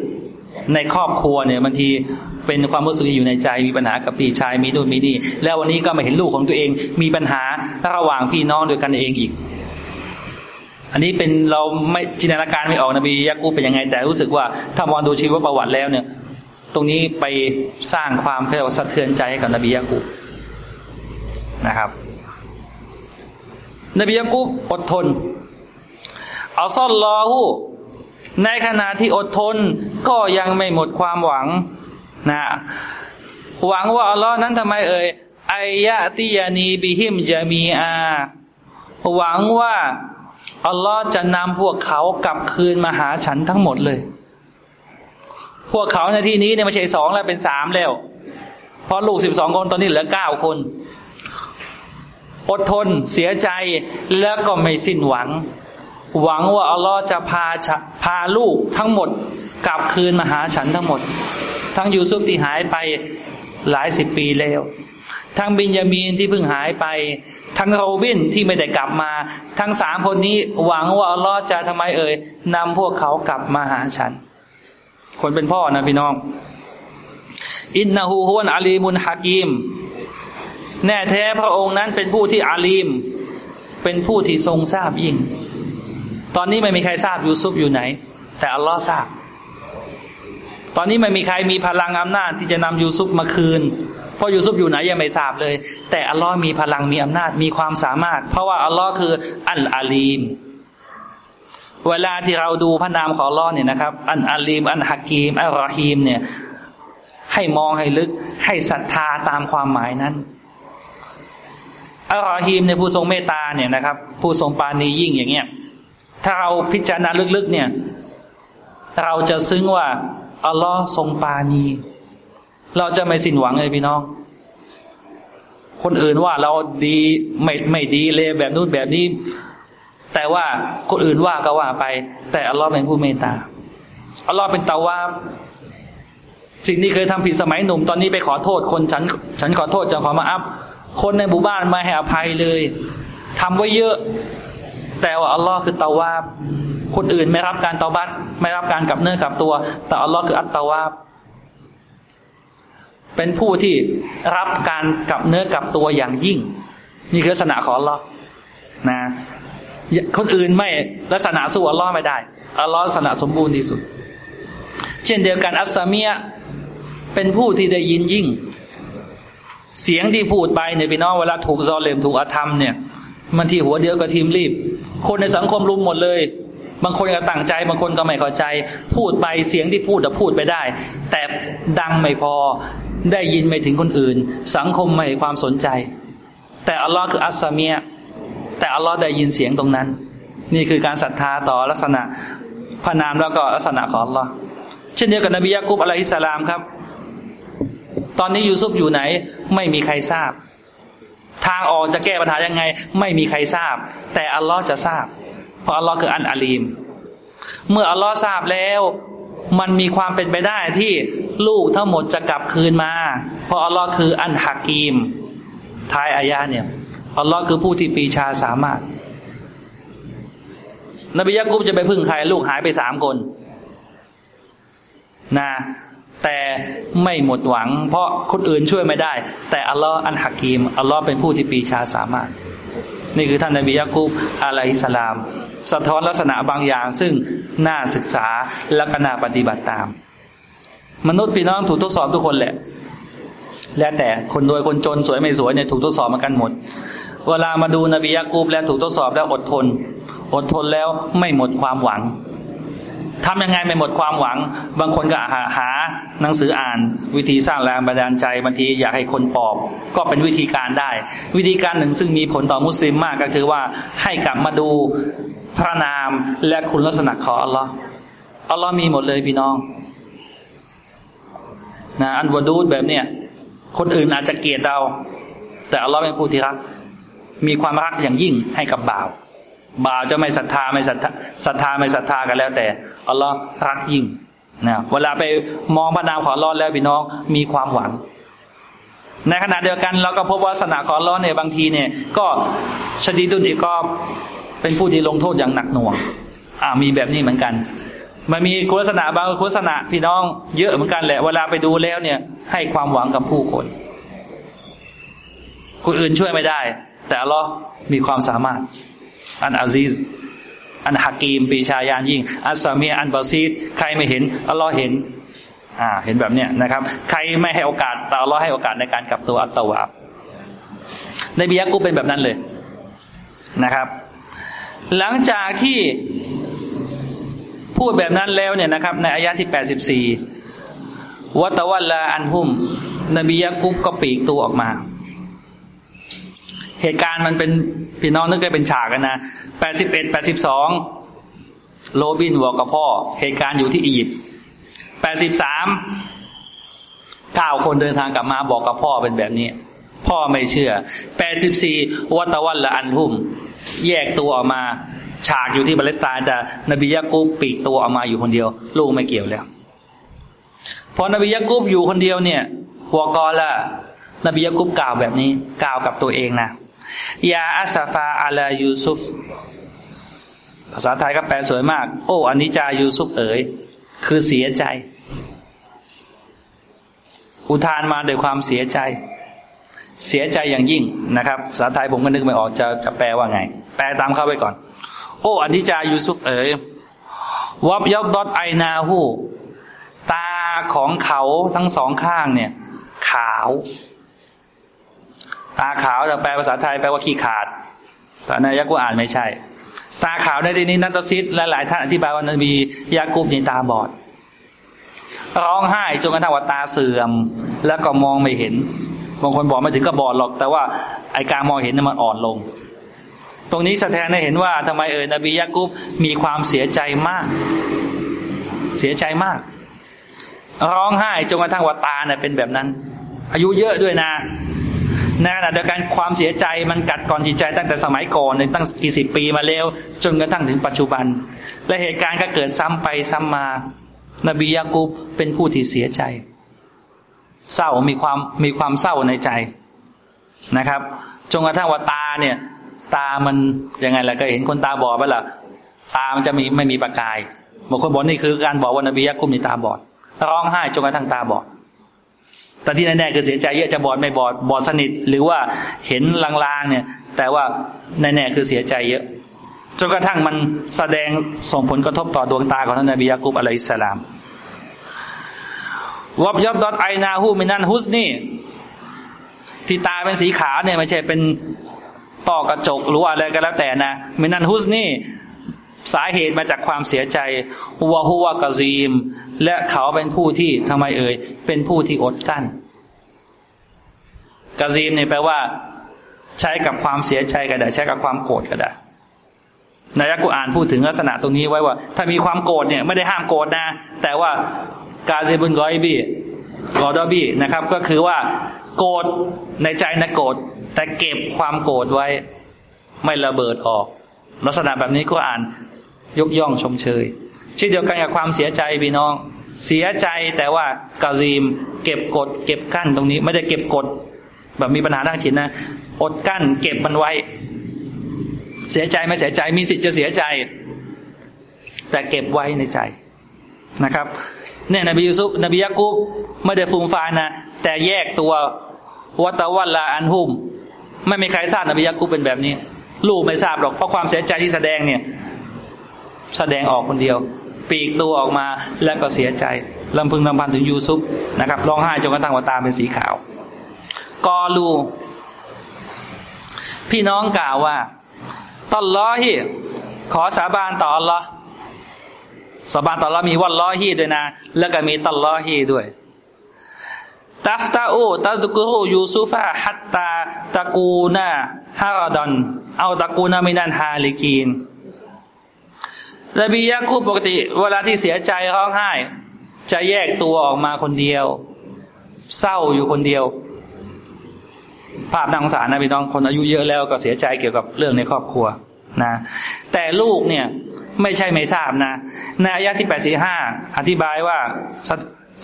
ในครอบครัวเนี่ยบางทีเป็นความรู้สึกอยู่ในใจมีปัญหากับพี่ชายมีนู่นมีนี่ แล้ววันนี้ก็มาเห็นลูกของตัวเอง มีปัญหาระหว่างพี่น้องด้วยกันเองอีก อันนี้เป็นเราไม่จินตนาการไม่ออกนบียากูเป็นยังไง แต่รู้สึกว่าถ้ามองดูชีวประวัติแล้วเนี่ย ตรงนี้ไปสร้างความเรียกว่าสะเทือนใจให้กับนบียากูนะครับ นบียากูอดทนอัลซอลลอฮู ในขณะที่อดทนก็ยังไม่หมดความหวังนะหวังว่าอัลลอฮ์นั้นทำไมเอ่ยไอยะติยานีบิฮิมจะมีอา หวังว่าอัลลอฮ์จะนำพวกเขากลับคืนมาหาฉันทั้งหมดเลย พวกเขาในที่นี้เนี่ยไม่ใช่สองแล้วเป็นสามแล้ว เพราะลูกสิบสองคนตอนนี้เหลือเก้าคน อดทนเสียใจแล้วก็ไม่สิ้นหวัง หวังว่าอัลลอฮ์จะพาพาลูกทั้งหมด กลับคืนมาหาฉันทั้งหมด ทั้งยูซุฟที่หายไปหลายสิบปีแล้ว ทั้งบินยามีนที่เพิ่งหายไป ทั้งโรวินที่ไม่ได้กลับมา ทั้งสามคนนี้หวังว่าอัลลอฮ์จะทำไมเอ่ยนำพวกเขากลับมาหาฉัน คนเป็นพ่อนะพี่น้อง อินนาหูฮวนอาลีมุนฮากิมแน่แท้พระองค์นั้นเป็นผู้ที่อาลีม เป็นผู้ที่ทรงทราบยิ่ง ตอนนี้ไม่มีใครทราบยูซุฟอยู่ไหน แต่อัลลอฮ์ทราบ ตอนนี้ไม่มีใครมีพลังอำนาจที่จะนำยูซุฟมาคืน เพราะยูซุฟอยู่ไหนยังไม่ทราบเลย แต่อัลลอฮ์มีพลังมีอำนาจมีความสามารถ เพราะว่าอัลลอฮ์คืออัลอาลีม เวลาที่เราดูพระนามของอัลลอฮ์เนี่ยนะครับ อัลอาลีม อัลฮักีมอัลรอฮีมเนี่ย ให้มองให้ลึกให้ศรัทธาตามความหมายนั้นอัลรอฮีมในผู้ทรงเมตตาเนี่ยนะครับ ผู้ทรงปานียิ่งอย่างเงี้ย ถ้าเราพิจารณาลึกๆ เนี่ย เราจะซึ้งว่าอัลลอฮ์ทรงปานี เราจะไม่สิ้นหวังเลยพี่น้อง คนอื่นว่าเราดีไม่ไม่ดีเลยแบบนู้นแบบนี้ แต่ว่าคนอื่นว่าก็ว่าไป แต่อัลลอฮ์เป็นผู้เมตตาอัลลอฮ์เป็นตาว่าสิ่งที่เคยทำผิดสมัยหนุ่มตอนนี้ไปขอโทษคนฉัน ฉันขอโทษจะขอมาอัพ คนในหมู่บ้านมาให้อภัยเลยทำไว้เยอะ แต่ว่าอัลลอฮ์คือตาว่าคนอื่นไม่รับการตาบัตไม่รับการกลับเนื้อกลับตัว แต่อัลลอฮ์คืออัตตาวาเป็นผู้ที่รับการกลับเนื้อกลับตัวอย่างยิ่ง นี่คือลักษณะของอัลลอฮ์นะคนอื่นไม่ลักษณะสู้อัลลอฮ์ไม่ได้อัลลอฮ์ลักษณะสมบูรณ์ที่สุด เช่นเดียวกันอัสซามียเป็นผู้ที่ได้ยินยิ่ง เสียงที่พูดไปเนี่ยพี่น้องเวลาถูกซอเลมถูกอาธรรมเนี่ย มันทีหัวเดียวกับทีมรีบ คนในสังคมรุมหมดเลย บางคนก็ตั้งใจ บางคนก็ไม่เข้าใจ พูดไปเสียงที่พูดแต่พูดไปได้ แต่ดังไม่พอได้ยินไม่ถึงคนอื่น สังคมไม่ความสนใจ แต่อัลลอฮ์คืออัสซามียแต่อัลลอฮ์ได้ยินเสียงตรงนั้น นี่คือการศรัทธาต่อลักษณะพระนามแล้วก็ลักษณะของ Allah เช่นเดียวกับนบียะกุบอะลัยฮิสสลามครับ ตอนนี้ยูซุฟอยู่ไหน ไม่มีใครทราบ ทางออกจะแก้ปัญหายังไง ไม่มีใครทราบ แต่อัลลอฮ์จะทราบ เพราะอัลลอฮ์คืออันอาลีม เมื่ออัลลอฮ์ทราบแล้ว มันมีความเป็นไปได้ที่ลูกทั้งหมดจะกลับคืนมา เพราะอัลลอฮ์คืออันฮักีม ท้ายอายะเนี่ยอัลลอฮ์คือผู้ที่ปีชาสามารถ นบียะกุบจะไปพึ่งใครลูกหายไปสามคน นะ แต่ไม่หมดหวัง เพราะคนอื่นช่วยไม่ได้ แต่อัลลอฮ์อันฮักีมอัลลอฮ์เป็นผู้ที่ปีชาสามารถ นี่คือท่านนบียะกุบอะลัยฮิสลาม สะท้อนลักษณะบางอย่าง ซึ่งน่าศึกษาและก็น่าปฏิบัติตาม มนุษย์พี่น้องถูกทดสอบทุกคนแหละ แล้วแต่คนรวยคนจนสวยไม่สวยเนี่ยถูกทดสอบมากันหมด เวลามาดูนบียะกูบแล้วถูกทดสอบแล้วอดทน อดทนแล้วไม่หมดความหวัง ทำยังไงไม่หมดความหวัง บางคนก็หาหาหนังสืออ่านวิธีสร้างแรงบันดาลใจบางทีอยากให้คนปอบ ก็เป็นวิธีการได้ วิธีการหนึ่งซึ่งมีผลต่อมุสลิมมากก็คือว่าให้กลับมาดูพระนามและคุณลักษณะของอัลลอฮ์อัลลอฮ์มีหมดเลยพี่น้องนะอันวดูดแบบเนี้ยคนอื่นอาจจะเกลียดเรา แต่อัลลอฮ์เป็นผู้ที่รัก มีความรักอย่างยิ่งให้กับบ่าว บ่าวจะไม่ศรัทธาไม่ศรัทธาศรัทธาไม่ศรัทธากันแล้วแต่อัลลอฮ์รักยิ่งนะเวลาไปมองพระนามของอัลลอฮ์แล้วพี่น้องมีความหวัง ในขณะเดียวกันเราก็พบว่าศาสนาของอัลลอฮ์เนี่ยบางทีเนี่ย ก็ชดีดุนอีกก็เป็นผู้ที่ลงโทษอย่างหนักหน่วง อ่ามีแบบนี้เหมือนกัน มันมีคุณลักษณะบางคุณลักษณะพี่น้องเยอะเหมือนกันแหละ เวลาไปดูแล้วเนี่ย ให้ความหวังกับผู้คนคนอื่นช่วยไม่ได้ แต่อัลลอฮ์มีความสามารถ อันอาซีซอันฮักกีมปีชายานยิ่ง อัสซามีอันบาซีดใครไม่เห็นอัลลอฮ์เห็น อ่า เห็นแบบเนี้ยนะครับ ใครไม่ให้โอกาสแต่อัลลอฮ์ให้โอกาสในการกลับตัวอัตตวาบในบียะกุเป็นแบบนั้นเลยนะครับ หลังจากที่พูดแบบนั้นแล้วเนี่ยนะครับ ในอายะที่แปดสิบสี่วัตวัลลาอันหุม นบียะกุบก็ปีกตัวออกมา เหตุการณ์มันเป็นพี่น้องนึกได้เป็นฉากกันนะแปดสิบเอ็ดแปดสิบสองโรบินบอกกับพ่อ เหตุการณ์อยู่ที่อียิปต์แปดสิบสามเก้าคนเดินทางกลับมาบอกกับพ่อเป็นแบบนี้ พ่อไม่เชื่อแปดสิบสี่วัตวันละอันหุ่ม แยกตัวออกมา ฉากอยู่ที่ปาเลสไตน์แต่นบียะกุบปีกตัวออกมาอยู่คนเดียว ลูกไม่เกี่ยวแล้ว พอนบียะกุบอยู่คนเดียวเนี่ยหัวกอละนบียะกุบกล่าวแบบนี้ กล่าวกับตัวเองนะ ยาอัสฟาอัลายูซุฟภาษาไทยก็แปลสวยมาก โอ้อันนี้จายูซุฟเอ๋ยคือเสียใจ อุทานมาด้วยความเสียใจ เสียใจอย่างยิ่งนะครับภาษาไทยผมก็นึกไม่ออกจะจะแปลว่าไง แปลตามเข้าไปก่อน โอ้อันนี้จายูซุฟเอ๋ยวับยบดอดไอนาหูตาของเขาทั้งสองข้างเนี่ย ขาว ตาขาวแต่แปลภาษาไทยแปลว่าขี้ขาดแต่นายยักษ์อ่านไม่ใช่ ตาขาวในที่นี้นัตซิดและหลายท่านอธิบายว่านบียากุบนี่ตาบอด ร้องไห้จนกระทั่งว่าตาเสื่อม แล้วก็มองไม่เห็นบางคนบอกไม่ถึงก็บอดหรอก แต่ว่าไอการมองเห็นมันอ่อนลง ตรงนี้แสดงให้เห็นว่าทำไมเอ่ยนบียากุบมีความเสียใจมาก เสียใจมาก ร้องไห้จนกระทั่งว่าตาเนี่ยเป็นแบบนั้น อายุเยอะด้วยนะ นขณะเดียวกันความเสียใจมันกัดก่อนจิตใจตั้งแต่สมัยก่อนในตั้งกี่สิบปีมาแล้ว จนกระทั่งถึงปัจจุบัน และเหตุการณ์ก็เกิดซ้ำไปซ้ำมานบียากูบเป็นผู้ที่เสียใจ เศร้ามีความมีความเศร้าในใจนะครับจนกระทั่งว่าตาเนี่ย ตามันยังไงล่ะก็เห็นคนตาบอดไปล่ะตามันจะมีไม่มีประกายบางคนบอกนี่คือการบอกว่านบียากุบมีตาบอดร้องไห้จนกระทั่งตาบอด แต่ที่แน่ๆคือเสียใจเยอะจะบอดไม่บอดบอดสนิท หรือว่าเห็นลางๆเนี่ย แต่ว่าแน่ๆคือเสียใจเยอะจนกระทั่งมันแสดงส่งผลกระทบต่อดวงตาของท่านนบียากุบอะลัยสลามวับยอบดอตไอนาหูมินันฮุสนี่ ที่ตาเป็นสีขาวเนี่ยไม่ใช่เป็นต่อกระจกหรือว่าอะไรก็แล้วแต่นะมินันฮุสนี่ สาเหตุมาจากความเสียใจหัวหัวกะซีม และเขาเป็นผู้ที่ทำไมเอ่ย เป็นผู้ที่อดกั้นกะซีมเนี่ยแปลว่า ใช้กับความเสียใจก็ได้ ใช้กับความโกรธก็ได้ในยักกุอ่านพูดถึงลักษณะตรงนี้ไว้ว่า ถ้ามีความโกรธเนี่ยไม่ได้ห้ามโกรธนะ แต่ว่ากาเซบุนกอยบีกอดอบีนะครับ ก็คือว่า โกรธในใจนะโกรธแต่เก็บความโกรธไว้ไม่ระเบิดออก ลักษณะแบบนี้ก็อ่านยกย่องชมเชย ช่นเดียวกันกับความเสียใจพี่น้อง เสียใจแต่ว่ากาซีม เก็บกด เก็บกั้นตรงนี้ ไม่ได้เก็บกด แบบมีปัญหาทางจิตนะอดกั้น เก็บมันไว้ เสียใจไม่เสียใจมีสิทธิ์จะเสียใจ แต่เก็บไว้ในใจนะครับเนี่ยนบียูซุฟนบียากุบไม่ได้ฟูมฟายนะแต่แยกตัววัตวัลลาอันหุม ไม่มีใครทราบนบียากุบเป็นแบบนี้ ลูกไม่ทราบหรอกเพราะความเสียใจที่แสดงเนี่ย แสดงออกคนเดียว ปีกตัวออกมาแล้วก็เสียใจลำพึงลำพันถึงยูซุปนะครับร้องไห้จนกระทั่งว่าตาเป็นสีขาว กอลู พี่น้องกล่าวว่าตอลลอฮีขอสาบานต่ออัลลอฮ์สาบานต่ออัลลอฮ์มีวัลลอฮีด้วยนะ แล้วก็มีตัลลอฮีด้วยตัฟตาอูตัตุกูยูซุฟะฮัตตาตะกูนาฮารดอนเอาตะกูนามินันฮาลิกีน นบียะคูบปกติ เวลาที่เสียใจร้องไห้ จะแยกตัวออกมาคนเดียว เศร้าอยู่คนเดียว ภาพนางสารนะพี่น้องคนอายุเยอะแล้วก็เสียใจเกี่ยวกับเรื่องในครอบครัวนะ แต่ลูกเนี่ยไม่ใช่ไม่ทราบนะในอายะที่แปดสี่ห้าอธิบายว่า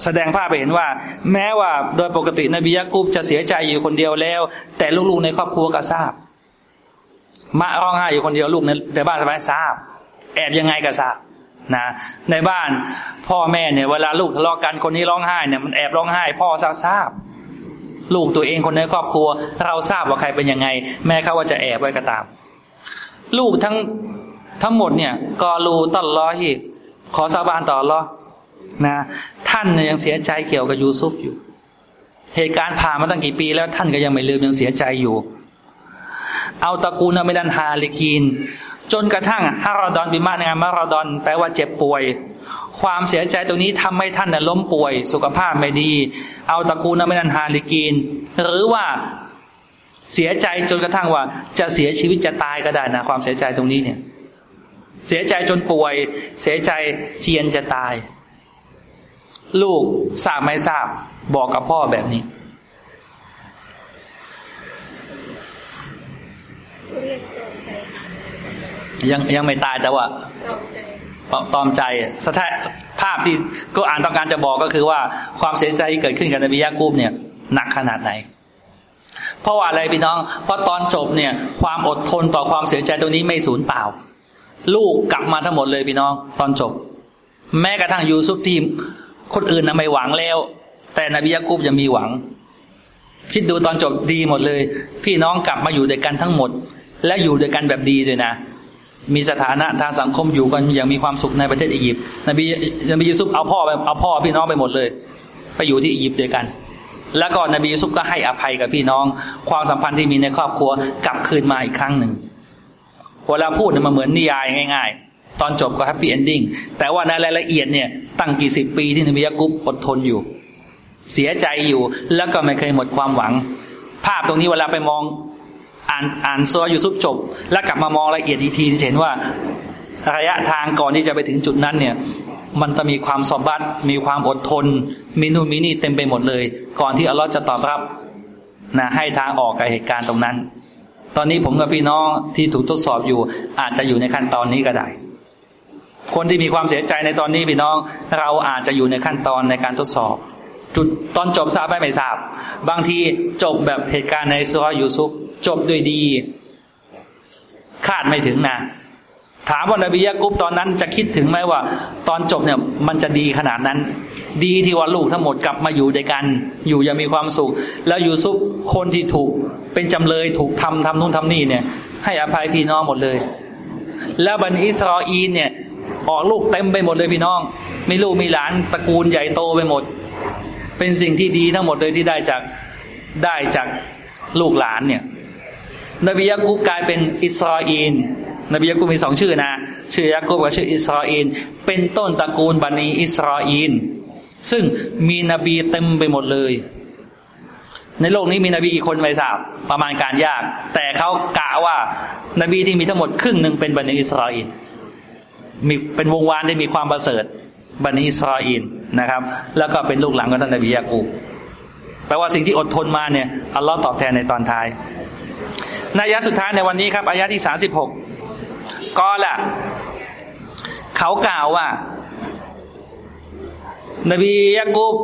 แสดงภาพไปเห็นว่า แม้ว่าโดยปกตินบียะกุบจะเสียใจอยู่คนเดียวแล้ว แต่ลูกๆในครอบครัวก็ทราบ มาร้องไห้อยู่คนเดียวลูกในบ้านสบายทราบ แอบยังไงก็ทราบนะในบ้านพ่อแม่เนี่ยเวลาลูกทะเลาะกันคนนี้ร้องไห้เนี่ยมันแอบร้องไห้ พ่อทราบทราบ ลูกตัวเองคนในครอบครัว เราทราบว่าใครเป็นยังไง แม้เขาว่าจะแอบไว้ก็ตาม ลูกทั้งทั้งหมดเนี่ยกอรูต้นล้อฮีขอสาบานต่อรอนะท่านยังเสียใจเกี่ยวกับยูซุฟอยู่ เหตุการณ์ผ่านมาตั้งกี่ปี แล้วท่านก็ยังไม่ลืมยังเสียใจอยู่ เอาตระกูลไม่ดันฮาลิกีน จนกระทั่งฮารอดอนบิมาในงานมารอดอนแปลว่าเจ็บป่วย ความเสียใจตรงนี้ทำให้ท่านน่ะล้มป่วย สุขภาพไม่ดี เอาตระกูลนั้นไม่นันฮาลิกีน หรือว่าเสียใจจนกระทั่งว่า จะเสียชีวิตจะตายก็ได้นะความเสียใจตรงนี้เนี่ย เสียใจจนป่วย เสียใจเจียนจะตาย ลูกทราบไม่ทราบ บอกกับพ่อแบบนี้ ยังยังไม่ตายแต่ว่าตอมใจสถาภาพที่ก็อ่านต้องการจะบอกก็คือว่าความเสียใจเกิดขึ้นกับนบียากูบเนี่ยหนักขนาดไหน เพราะว่าอะไรพี่น้อง เพราะตอนจบเนี่ย ความอดทนต่อความเสียใจตรงนี้ไม่สูญเปล่า ลูกกลับมาทั้งหมดเลยพี่น้องตอนจบ แม้กระทั่งยูซุปทีม คนอื่นนะไม่หวังแล้ว แต่นบียากูบยังมีหวัง คิดดูตอนจบดีหมดเลย พี่น้องกลับมาอยู่ด้วยกันทั้งหมด และอยู่ด้วยกันแบบดีด้วยนะ มีสถานะทางสังคมอยู่กันอย่างมีความสุขในประเทศอียิปต์นบีนบียูซุปเอาพ่อไปเอาพ่อพี่น้องไปหมดเลย ไปอยู่ที่อียิปต์ด้วยกัน แล้วก็นบียูซุฟก็ให้อภัยกับพี่น้อง ความสัมพันธ์ที่มีในครอบครัวกลับคืนมาอีกครั้งหนึ่งเวลาพูดมันเหมือนนิยายง่าย ๆ ตอนจบก็ happy ending แต่ว่าในรายละเอียดเนี่ยตั้งกี่สิบปีที่นบียากุบอดทนอยู่ เสียใจอยู่แล้วก็ไม่เคยหมดความหวัง ภาพตรงนี้เวลาไปมอง อ่านอ่านซูเราะฮฺยูซุฟจบ แล้วกลับมามองละเอียดอีกทีจะเห็นว่าระยะทางก่อนที่จะไปถึงจุดนั้นเนี่ย มันจะมีความสอบัตมีความอดทน มีนู่นมีนี่เต็มไปหมดเลย ก่อนที่อัลลอฮ์จะตอบรับนะให้ทางออกกับเหตุการณ์ตรงนั้น ตอนนี้ผมกับพี่น้องที่ถูกทดสอบอยู่ อาจจะอยู่ในขั้นตอนนี้ก็ได้ คนที่มีความเสียใจในตอนนี้พี่น้อง เราอาจจะอยู่ในขั้นตอนในการทดสอบ จุดตอนจบทราบไม่ไม่ทราบ บางทีจบแบบเหตุการณ์ในซัวยูซุปจบด้วยดี คาดไม่ถึงนะ ถามว่านบียะกุบตอนนั้นจะคิดถึงไหมว่า ตอนจบเนี่ยมันจะดีขนาดนั้น ดีที่ว่าลูกทั้งหมดกลับมาอยู่ด้วยกัน อยู่ยังมีความสุข แล้วยูซุปคนที่ถูกเป็นจำเลยถูกทำทำนู่นทำนี่เนี่ย ให้อภัยพี่น้องหมดเลย แล้วบันอิสราเอลเนี่ย ออกลูกเต็มไปหมดเลยพี่น้อง มีลูกมีหลานตระกูลใหญ่โตไปหมด เป็นสิ่งที่ดีทั้งหมดเลยที่ได้จากได้จากลูกหลานเนี่ย นบียากุบกลายเป็นอิสราอลนนบียากุบมีสองชื่อนะ ชื่อยากุบกับชื่ออิสราเอลเป็นต้นตระกูลบันีอิสราเอลซึ่งมีนบีเต็มไปหมดเลย ในโลกนี้มีนบีกี่คนไม่ทราบประมาณการยาก แต่เขากะว่านบีที่มีทั้งหมดครึ่งหนึ่งเป็นบันิอิสราเอลมีเป็นวงวานได้มีความประเสริฐบันิอิสราเอล นะครับ แล้วก็เป็นลูกหลังของท่านนบียากูบแปลว่าสิ่งที่อดทนมาเนี่ยอัลลอฮ์ตอบแทนในตอนท้ายนอายะสุดท้ายในวันนี้ครับอายะที่สาสิบหกก็ละเขากล่าวว่า นบียากูบ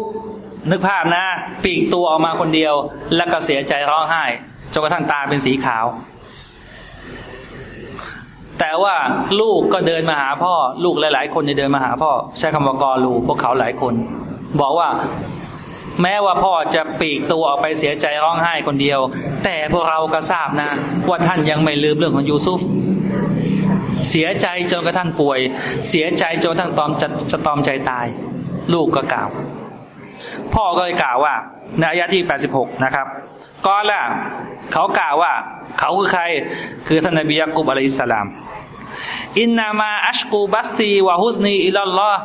นึกภาพนะ ปีกตัวออกมาคนเดียว แล้วก็เสียใจร้องไห้จนกระทั่งตาเป็นสีขาว แต่ว่าลูกก็เดินมาหาพ่อ ลูกหลาย ๆ คนจะเดินมาหาพ่อ ใช้คำว่ากอลูพวกเขาหลายคน บอกว่า แม้ว่าพ่อจะปีกตัวออกไปเสียใจร้องไห้คนเดียว แต่พวกเราก็ทราบนะ ว่าท่านยังไม่ลืมเรื่องของยูซุฟเสียใจจนกระทั่งป่วย เสียใจจนกระทั่งตอมจะจะตอมใจตาย ลูกก็กล่าว พ่อก็เลยกล่าวว่าในอายะที่ 86 นะครับ ก็ล่ะเขากล่าวว่า เขาคือใคร คือท่านนบียากุบอะลัยสลามอินนามาอัชกูบัสซีวะฮุสนีอิลลอฮ์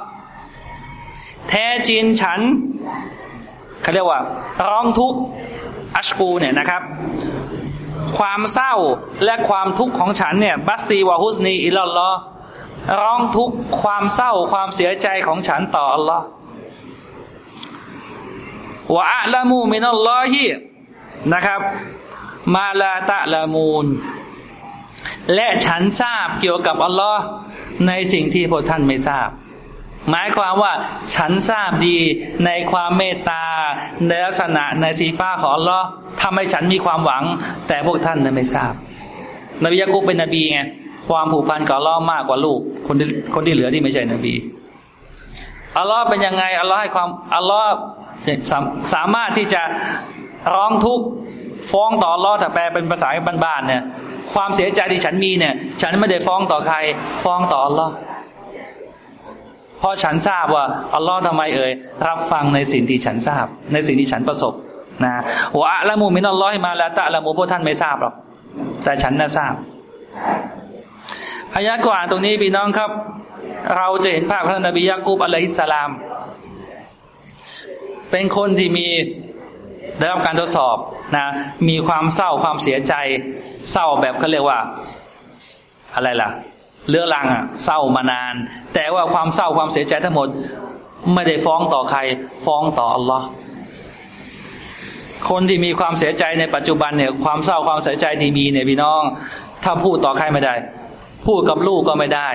แท้จริงฉันเขาเรียกว่า ร้องทุกข์อัชกูเนี่ยนะครับ ความเศร้าและความทุกข์ของฉันเนี่ย บัสซีวะฮุสนีอิลลอฮ์ร้องทุกข์ความเศร้าความเสียใจของฉันต่ออัลลอฮ์วะอะละมูมินัลลอฮิ นะครับ มาลาตะละมูนและฉันทราบเกี่ยวกับอัลลอฮ์ในสิ่งที่พวกท่านไม่ทราบ หมายความว่าฉันทราบดีในความเมตตาในลักษณะในสีฟ้าของอัลลอฮ์ทำให้ฉันมีความหวัง แต่พวกท่านนั้นไม่ทราบ นบียะกุบเป็นนบีไงความผูกพันกับอัลลอฮ์มากกว่าลูกคนที่คนที่เหลือที่ไม่ใช่นบีอัลลอฮ์เป็นยังไงอัลลอฮ์ให้ความอัลลอฮ์สามารถที่จะ ร้องทุกข์ฟ้องต่ออัลลอฮ์แต่แปลเป็นภาษาบ้านๆเนี่ย ความเสียใจที่ฉันมีเนี่ย ฉันไม่ได้ฟ้องต่อใคร ฟ้องต่ออัลลอฮ์เพราะฉันทราบว่าอัลลอฮ์ทำไมเอ่ยรับฟังในสิ่งที่ฉันทราบ ในสิ่งที่ฉันประสบนะหัวะละมูมินัลลอฮิมาละตะละมูพวกท่านไม่ทราบหรอกแต่ฉันน่ะทราบอายะก่อนตรงนี้พี่น้องครับ เราจะเห็นภาพท่านนบียากูบอะลัยฮิสสลาม เป็นคนที่มี ได้รับการทดสอบนะมีความเศร้าความเสียใจ เศร้าแบบเขาเรียกว่า อะไรล่ะเลือรังอะเศร้ามานาน แต่ว่าความเศร้าความเสียใจทั้งหมด ไม่ได้ฟ้องต่อใคร ฟ้องต่ออัลลอฮ์คนที่มีความเสียใจในปัจจุบันเนี่ย ความเศร้าความเสียใจที่มีเนี่ยพี่น้อง ถ้าพูดต่อใครไม่ได้ พูดกับลูกก็ไม่ได้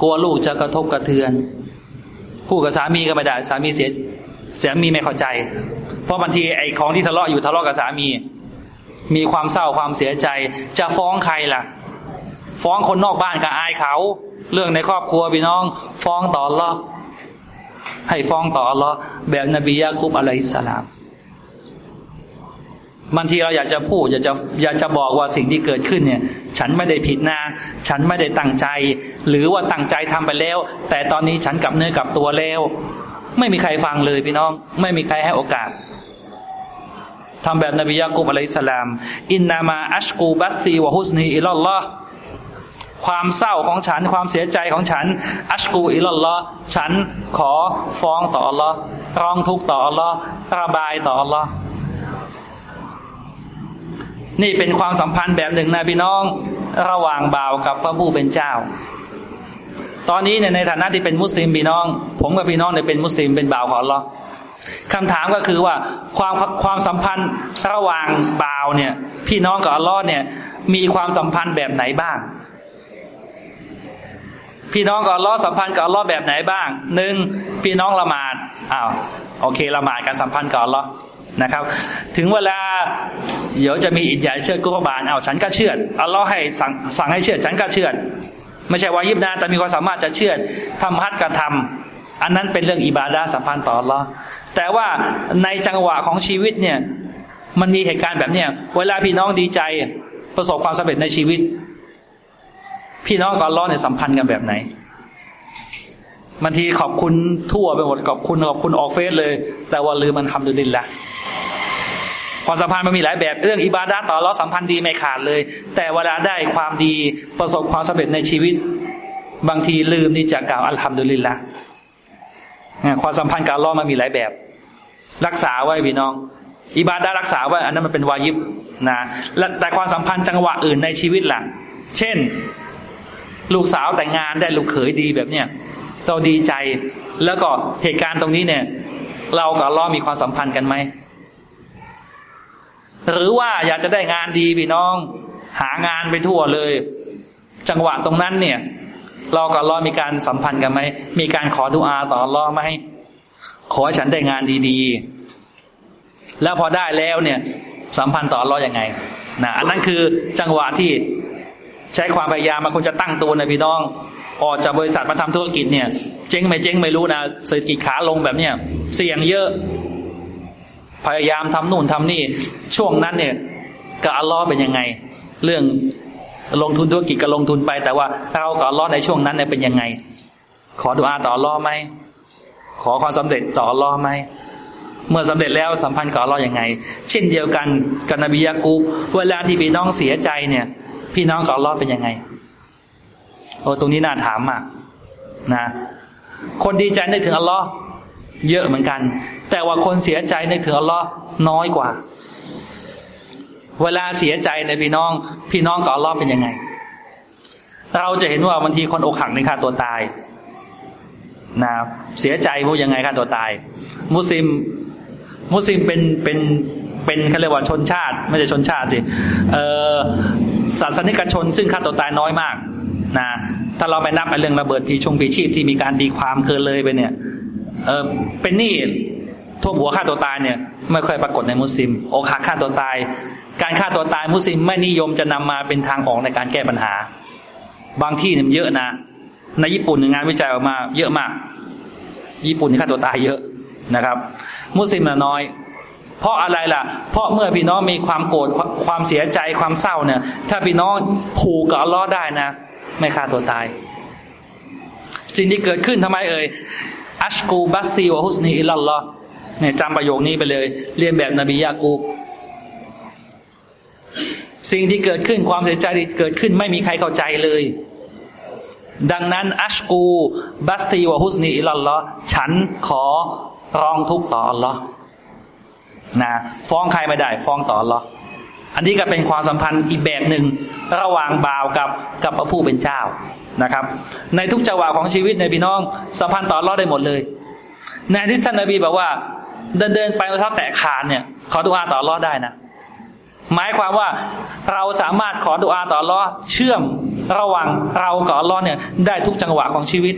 กลัวลูกจะกระทบกระเทือนพูดกับสามีก็ไม่ได้ สามีเสียสามีไม่เข้าใจ เพราะบางทีไอ้ของที่ทะเลาะอยู่ทะเลาะกับสามี มีความเศร้าความเสียใจ จะฟ้องใครล่ะ ฟ้องคนนอกบ้านก็อายเขา เรื่องในครอบครัวพี่น้อง ฟ้องต่อรอให้ฟ้องต่อรอแบบนบียากุบอะลัยสลามบางทีเราอยากจะพูดอยากจะอยากจะบอกว่าสิ่งที่เกิดขึ้นเนี่ย ฉันไม่ได้ผิดนะฉันไม่ได้ตั้งใจ หรือว่าตั้งใจทำไปแล้ว แต่ตอนนี้ฉันกลับเนื้อกลับตัวแล้ว ไม่มีใครฟังเลยพี่น้อง ไม่มีใครให้โอกาส ทำแบบนบียากุบอะลัยสลามอินนามาอัชกูบัสซีวะฮุสนีอิลลอฮ์ความเศร้าของฉันความเสียใจของฉัน อัชกูอิลลอฮ์ฉันขอฟ้องต่ออัลลอฮ์ร้องทุกข์ต่ออัลลอฮ์ระบายต่ออัลลอฮ์นี่เป็นความสัมพันธ์แบบหนึ่งนะพี่น้องระหว่างบ่าวกับพระผู้เป็นเจ้า ตอนนี้เนี่ยในฐานะที่เป็นมุสลิมพี่น้อง ผมกับพี่น้องเนี่ยเป็นมุสลิมเป็นบ่าวของอัลลอฮ์ คำถามก็คือว่าความความสัมพันธ์ระหว่างบ่าวเนี่ย พี่น้องกับอัลลอฮ์เนี่ย มีความสัมพันธ์แบบไหนบ้าง พี่น้องกับอัลลอฮ์สัมพันธ์กับอัลลอฮ์แบบไหนบ้างหนึ่งพี่น้องละหมาดอ้าวโอเคละหมาดการสัมพันธ์กับอัลลอฮ์นะครับ ถึงเวลาเดี๋ยวจะมีอิจฉาเชื่อกุบาลเอาฉันก็เชื่ออัลลอฮ์ให้สั่งสั่งให้เชื่อฉันก็เชื่อไม่ใช่วายิบนาแต่มีความสามารถจะเชื่อทำฮัดกระทำ อันนั้นเป็นเรื่องอิบาดาสัมพันธ์ต่ออัลลอแต่ว่าในจังหวะของชีวิตเนี่ย มันมีเหตุการณ์แบบเนี้ยเวลาพี่น้องดีใจประสบความสำเร็จในชีวิต พี่น้องกับอัลลอเนี่ยสัมพันธ์กันแบบไหนบางทีขอบคุณทั่วไปหมดขอบคุณขอบคุณออกเฟซเลย แต่ว่าลืมมันทำดูดินละความสัมพันธ์มันมีหลายแบบเรื่องอิบาดาต่อเราสัมพันธ์ดีไม่ขาดเลย แต่เวลาได้ความดีประสบความสำเร็จในชีวิต บางทีลืมที่จะกล่าวอัลฮัมดุลิลละ ความสัมพันธ์กับอัลลอฮ์มันมีหลายแบบ รักษาไว้พี่น้อง อิบาดารักษาไว่าอันนั้นมันเป็นวายิบนะแต่ความสัมพันธ์จังหวะอื่นในชีวิตล่ะ เช่น ลูกสาวแต่งงานได้ลูกเขยดีแบบเนี้ยเราดีใจแล้วก็เหตุการณ์ตรงนี้เนี่ย เรากับล้อมีความสัมพันธ์กันไหม หรือว่าอยากจะได้งานดีพี่น้อง หางานไปทั่วเลย จังหวะตรงนั้นเนี่ย เรากับล้อมีการสัมพันธ์กันไหมมีการขอดุอาต่อล้อไหมขอฉันได้งานดีๆ แล้วพอได้แล้วเนี่ย สัมพันธ์ต่อล้อยังไงนะอันนั้นคือจังหวะที่ใช้ความพยายามมาคนจะตั้งตัวนะพี่น้องออกจากบริษัทมาทำธุรกิจเนี่ย เจ๊งไม่เจ๊งไม่รู้นะเศรษฐกิจขาลงแบบเนี้ยเสี่ยงเยอะ พยายามทำนู่นทำนี่ ช่วงนั้นเนี่ยกับอัลลอฮ์เป็นยังไง เรื่อง ลงทุนธุรกิจก็ลงทุนไป แต่ว่าเรากับอัลลอฮ์ในช่วงนั้นเนี่ยเป็นยังไง ขอดุอาต่ออัลลอฮ์ไหมขอความสำเร็จต่ออัลลอฮ์ไหมเมื่อสำเร็จแล้วสัมพันธ์กับอัลลอฮ์ยังไง เช่นเดียวกันกับนบียากูเวลาที่พี่น้องเสียใจเนี่ย พี่น้องกับอัลลอฮ์เป็นยังไง โอ้ตรงนี้น่าถามมากนะคนดีใจนึกถึงอัลลอฮ์เยอะเหมือนกัน แต่ว่าคนเสียใจนึกถึงอัลลอฮ์น้อยกว่า เวลาเสียใจในพี่น้อง พี่น้องกับอัลลอฮ์เป็นยังไง เราจะเห็นว่าบางทีคนอกหักในฆ่าตัวตายนะเสียใจว่ายังไงฆ่าตัวตาย มุสลิม มุสลิมเป็นเป็นเป็นเขาเรียกว่าชนชาติ ไม่ใช่ชนชาติสิเออศาสนิกชนซึ่งฆ่าตัวตายน้อยมากนะถ้าเราไปนับไปเรื่องระเบิดพีชงพีชีพที่มีการดีความเกินเลยไปเนี่ยเออเป็นนี่ทั่วหัวฆ่าตัวตายเนี่ย ไม่ค่อยปรากฏในมุสลิมอกหักฆ่าตัวตาย การฆ่าตัวตายมุสลิมไม่นิยมจะนำมาเป็นทางออกในการแก้ปัญหา บางที่เนี่ยเยอะนะ ในญี่ปุ่นงานวิจัยออกมาเยอะมาก ญี่ปุ่นฆ่าตัวตายเยอะนะครับ มุสลิมน้อย เพราะอะไรล่ะ เพราะเมื่อพี่น้องมีความโกรธความเสียใจความเศร้าเนี่ย ถ้าพี่น้องผูกกับอัลลอฮ์ได้นะ ไม่ฆ่าตัวตาย สิ่งที่เกิดขึ้นทำไมเอ่ยอัชกูบัสตีวะฮุสนีอิลลัลลอฮ์เนี่ยจำประโยคนี้ไปเลย เรียนแบบนบียากูบ สิ่งที่เกิดขึ้นความเสียใจที่เกิดขึ้นไม่มีใครเข้าใจเลย ดังนั้น อัชกู บัสตีวะฮุสนีอิลลัลลอฮ์ฉันขอร้องทุกข์ต่ออัลลอฮ์นะฟ้องใครไม่ได้ ฟ้องต่ออัลลอฮ์อันนี้ก็เป็นความสัมพันธ์อีกแบบหนึ่งระหว่างบ่าวกับกับพระผู้เป็นเจ้านะครับ ในทุกจังหวะของชีวิตในพี่น้องสัมพันธ์ต่อรอดได้หมดเลยในที่ท่านนบีบอกว่า เดินเดินไปรองเท้าแตะขาดเนี่ยขอดุอาต่อรอดได้นะ หมายความว่าเราสามารถขอดุอาต่อรอเชื่อมระหว่างเรากับรอดเนี่ยได้ทุกจังหวะของชีวิต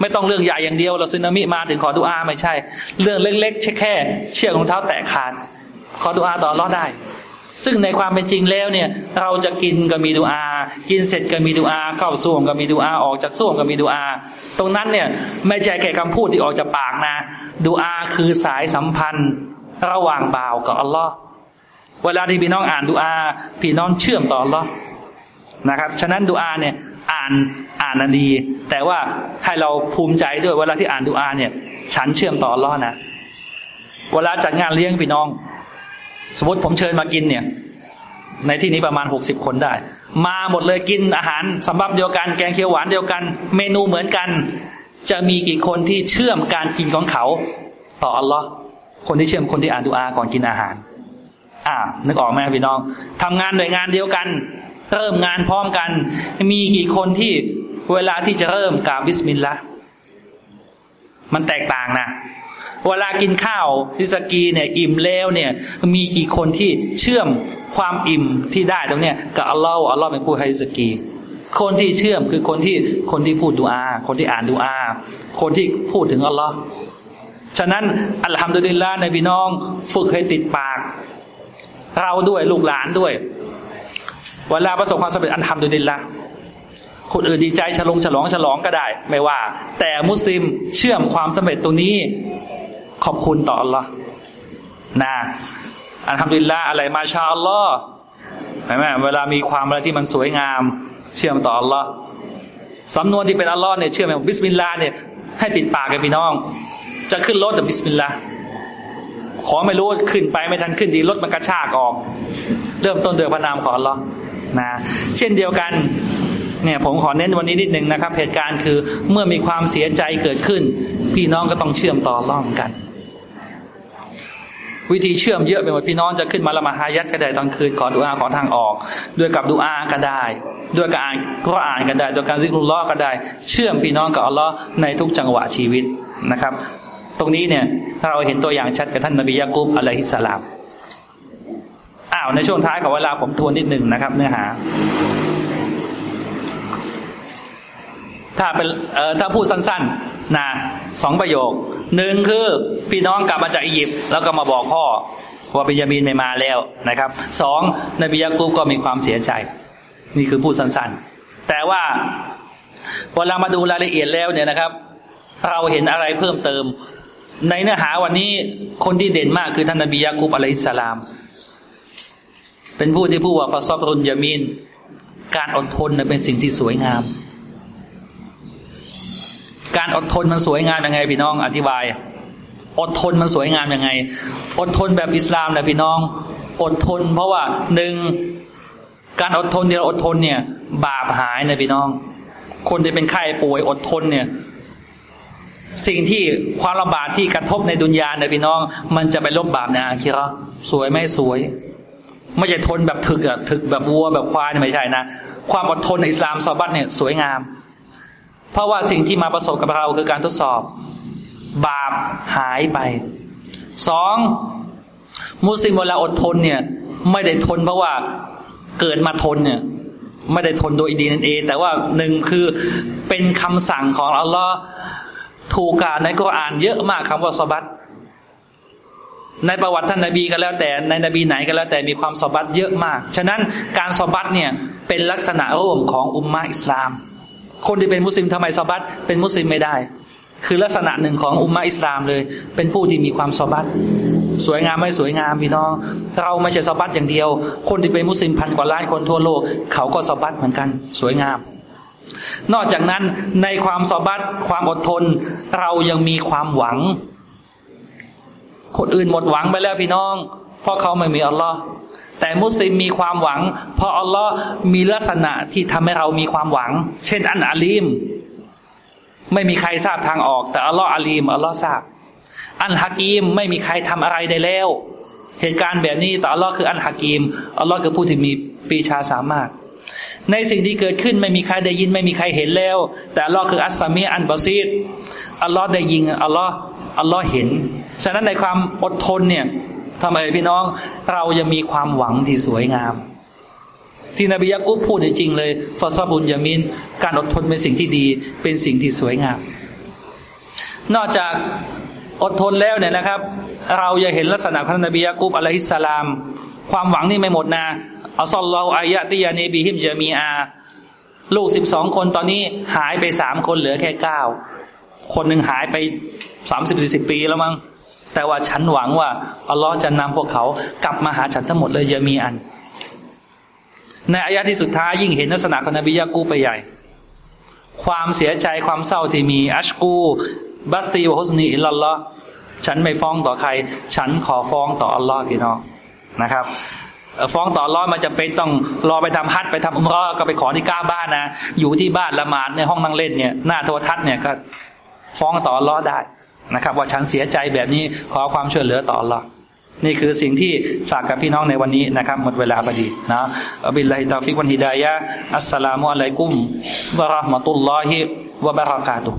ไม่ต้องเรื่องใหญ่อย่างเดียวเราซึนามิมาถึงขอดุอาไม่ใช่ เรื่องเล็กๆแค่ เชือกรองเท้าแตะขาด ขอดุอาต่อรอได้ ซึ่งในความเป็นจริงแล้วเนี่ย เราจะกินก็มีดูอา กินเสร็จก็มีดูอา เข้าส้วมก็มีดูอาออกจากส้วมก็มีดูอา ตรงนั้นเนี่ยไม่ใช่แค่คำพูดที่ออกจากปากนะดูอาคือสายสัมพันธ์ ระหว่างบ่าวกับอัลลอฮ์ เวลาที่พี่น้องอ่านดูอา พี่น้องเชื่อมต่ออัลลอฮ์นะครับ ฉะนั้นดูอาเนี่ยอ่านอ่านดี แต่ว่าให้เราภูมิใจด้วยเวลาที่อ่านดูอาเนี่ย ฉันเชื่อมต่ออัลลอฮ์นะ เวลาจัดงานเลี้ยงพี่น้อง สมมติผมเชิญมากินเนี่ย ในที่นี้ประมาณหกสิบคนได้ มาหมดเลยกินอาหารสำรับเดียวกัน แกงเขียวหวานเดียวกัน เมนูเหมือนกัน จะมีกี่คนที่เชื่อมการกินของเขา ต่ออัลลอฮ์คนที่เชื่อมคนที่อ่านดูอาก่อนกินอาหาร อ่านึกออกไหมพี่น้องทำงานหน่วยงานเดียวกัน เริ่มงานพร้อมกัน มีกี่คนที่เวลาที่จะเริ่มกล่าวบิสมิลลาห์มันแตกต่างนะเวลากินข้าวทิสกีเนี่ย อิ่มแล้วเนี่ย มีกี่คนที่เชื่อมความอิ่มที่ได้ตรงเนี้ยกับอัลลอฮ์อัลลอฮ์เป็นผู้ให้ทิสกี คนที่เชื่อมคือคนที่คนที่พูดดูอา คนที่อ่านดูอา คนที่พูดถึงอัลลอฮ์ฉะนั้นอัลฮัมดุลิลละในพี่น้อง ฝึกให้ติดปาก เราด้วยลูกหลานด้วยเวลาประสบความสำเร็จอัลฮัมดุลิลละคนอื่นดีใจฉลองฉลองฉลองก็ได้ ไม่ว่า แต่มุสลิมเชื่อมความสำเร็จตรงนี้ ขอบคุณต่อ Allah นะอันทำดินละอะไรมาชาอัลลอฮ์ห็นไหมเวลามีความอะไรที่มันสวยงาม เชื่อมต่อ อัลลอฮ์ สำนวนที่เป็นอัลลอฮ์เนี่ยเชื่อไหมبسم الله เนี่ยให้ติดปากกับพี่น้อง จะขึ้นรถแต่ بسم الله ขอไม่รู้ขึ้นไปไม่ทันขึ้นดีรถมันกระชากออก เริ่มต้นโดยพระนามของอัลลอฮ์นะเช่นเดียวกันเนี่ยผมขอเน้นวันนี้นิดหนึ่งนะครับ เหตุการณ์คือเมื่อมีความเสียใจเกิดขึ้น พี่น้องก็ต้องเชื่อมต่อร่องกัน วิธีเชื่อมเยอะไปหมดพี่น้องจะขึ้นมาละมาหายัดก็ได้ตอนคืนขอดูอาขอทางออก ด้วยกับดูอาก็ได้ ด้วยการอ่านก็อ่านก็ได้ด้วยการซิกรุลล้อก็ได้ เชื่อมพี่น้องกับอัลลอฮ์ในทุกจังหวะชีวิตนะครับ ตรงนี้เนี่ยเราเห็นตัวอย่างชัดกับท่านนบียะกุบอะลัยฮิสสลามอ้าวในช่วงท้ายของเวลาผมทวนนิดหนึ่งนะครับ เนื้อหา ถ้าเป็นเอ่อถ้าพูดสั้นๆนะสองประโยคหนึ่งคือพี่น้องกลับมาจากอียิปต์แล้วก็มาบอกพ่อว่าเป็นยามีนไม่มาแล้วนะครับสองนบียากูบก็มีความเสียใจ นี่คือพูดสั้นๆ แต่ว่าเวลามาดูรายละเอียดแล้วเนี่ยนะครับ เราเห็นอะไรเพิ่มเติม ในเนื้อหาวันนี้คนที่เด่นมากคือท่านนบียากูบอะลัยฮิสลาม เป็นผู้ที่พูดว่าฟาซอบรุนยามีนการอดทนเป็นสิ่งที่สวยงาม การอดทนมันสวยงามยังไง พี่น้องอธิบาย อดทนมันสวยงามยังไง อดทนแบบอิสลามนะพี่น้อง อดทน เพราะว่าหนึ่งการอดทนที่เราอดทนเนี่ย บาปหายนะพี่น้อง คนที่เป็นไข้ป่วยอดทนเนี่ย สิ่งที่ความลำบากที่กระทบในดุนยาเนี่ยพี่น้อง มันจะไปลบบาปในอาคิเราะห์สวยไม่สวย ไม่ใช่ทนแบบถึกอะถึกแบบวัวแบบควายไม่ใช่นะ ความอดทนในอิสลามซอบัตเนี่ยสวยงาม เพราะว่าสิ่งที่มาประสบกับเราคือการทดสอบ บาปหายไปสองมุสลิมเวลาอดทนเนี่ย ไม่ได้ทนเพราะว่าเกิดมาทนเนี่ย ไม่ได้ทนโดยดีนั่นเองแต่ว่าหนึ่งคือเป็นคำสั่งของอัลลอฮ์ ถูกกล่าวในกุรอานเยอะมากคำว่าซอบัตในประวัติท่านนาบีก็แล้วแต่ในนบีไหนก็แล้วแต่มีความสอบัตเยอะมาก ฉะนั้นการสอบัตเนี่ยเป็นลักษณะร่วมของอุมมาอิสลาม คนที่เป็นมุสลิมทำไมสอบัตเป็นมุสลิมไม่ได้ คือลักษณะหนึ่งของอุมมาอิสลามเลย เป็นผู้ที่มีความสอบัตสวยงามไม่สวยงามพี่น้องเราไม่ใช่สอบัตอย่างเดียว คนที่เป็นมุสลิมพันกว่าล้านคนทั่วโลก เขาก็สอบัตเหมือนกัน สวยงาม นอกจากนั้นในความสอบัตความอดทน เรายังมีความหวัง คนอื่นหมดหวังไปแล้วพี่น้อง เพราะเขาไม่มีอัลลอฮ์แต่มุสลิมมีความหวัง เพราะอัลลอฮ์มีลักษณะที่ทำให้เรามีความหวัง เช่น อันอาลีม ไม่มีใครทราบทางออก แต่อัลลอฮ์อาลีมอัลลอฮ์ทราบ อันฮากีมไม่มีใครทำอะไรได้แล้ว เหตุการณ์แบบนี้แต่อัลลอฮ์คืออันฮากีมอัลลอฮ์คือผู้ที่มีปีชาสามารถ ในสิ่งที่เกิดขึ้นไม่มีใครได้ยินไม่มีใครเห็นแล้ว แต่อัลลอฮ์คืออัสซามีอันบาซีดอัลลอฮ์ได้ยินอัลลอฮ์อัลลอฮ์เห็น ฉะนั้นในความอดทนเนี่ยทำไมพี่น้องเรายังมีความหวังที่สวยงาม ที่นบียะกุบพูดจริงเลยฟาซาบุญยามิน การอดทนเป็นสิ่งที่ดี เป็นสิ่งที่สวยงาม นอกจากอดทนแล้วเนี่ยนะครับ เราจะเห็นลักษณะของนบียะกุบอะลัยฮิสสลาม ความหวังนี่ไม่หมดนะอัลลอฮฺอายะติยานีบีฮิมเจมีอา ลูกสิบสองคนตอนนี้หายไปสามคนเหลือแค่เก้าคนหนึ่งหายไปสามสิบสี่สิบปีแล้วมั้งแต่ว่าฉันหวังว่าอัลลอฮ์จะนำพวกเขากลับมาหาฉันทั้งหมดเลยจะมีอัน ในอายะที่สุดท้ายยิ่งเห็นลักษณะของนบียากูไปใหญ่ ความเสียใจความเศร้าที่มีอัชกูบัสตีวะฮุสนีอิลลัลลอฮ์ฉันไม่ฟ้องต่อใคร ฉันขอฟ้องต่ออัลลอฮ์พี่น้อง นะครับฟ้องต่อร้อยมันจะเป็นต้องรอไปทำฮัทไปทำอุมรอก็ไปขอที่ก้าบ้านนะอยู่ที่บ้านละหมาดในห้องนั่งเล่นเนี่ยหน้าโทรทัศน์เนี่ยก็ฟ้องต่อร้อได้นะครับ ว่าฉันเสียใจแบบนี้ขอความช่วยเหลือต่อรอนี่คือสิ่งที่ฝากกับพี่น้องในวันนี้นะครับ หมดเวลาพอดีนะอับิลลาฮิตาฟิกวันฮิดายะอัสสลามุอะลัยกุมวะราะห์มะตุลลอฮิวะบะเราะกาตุฮ์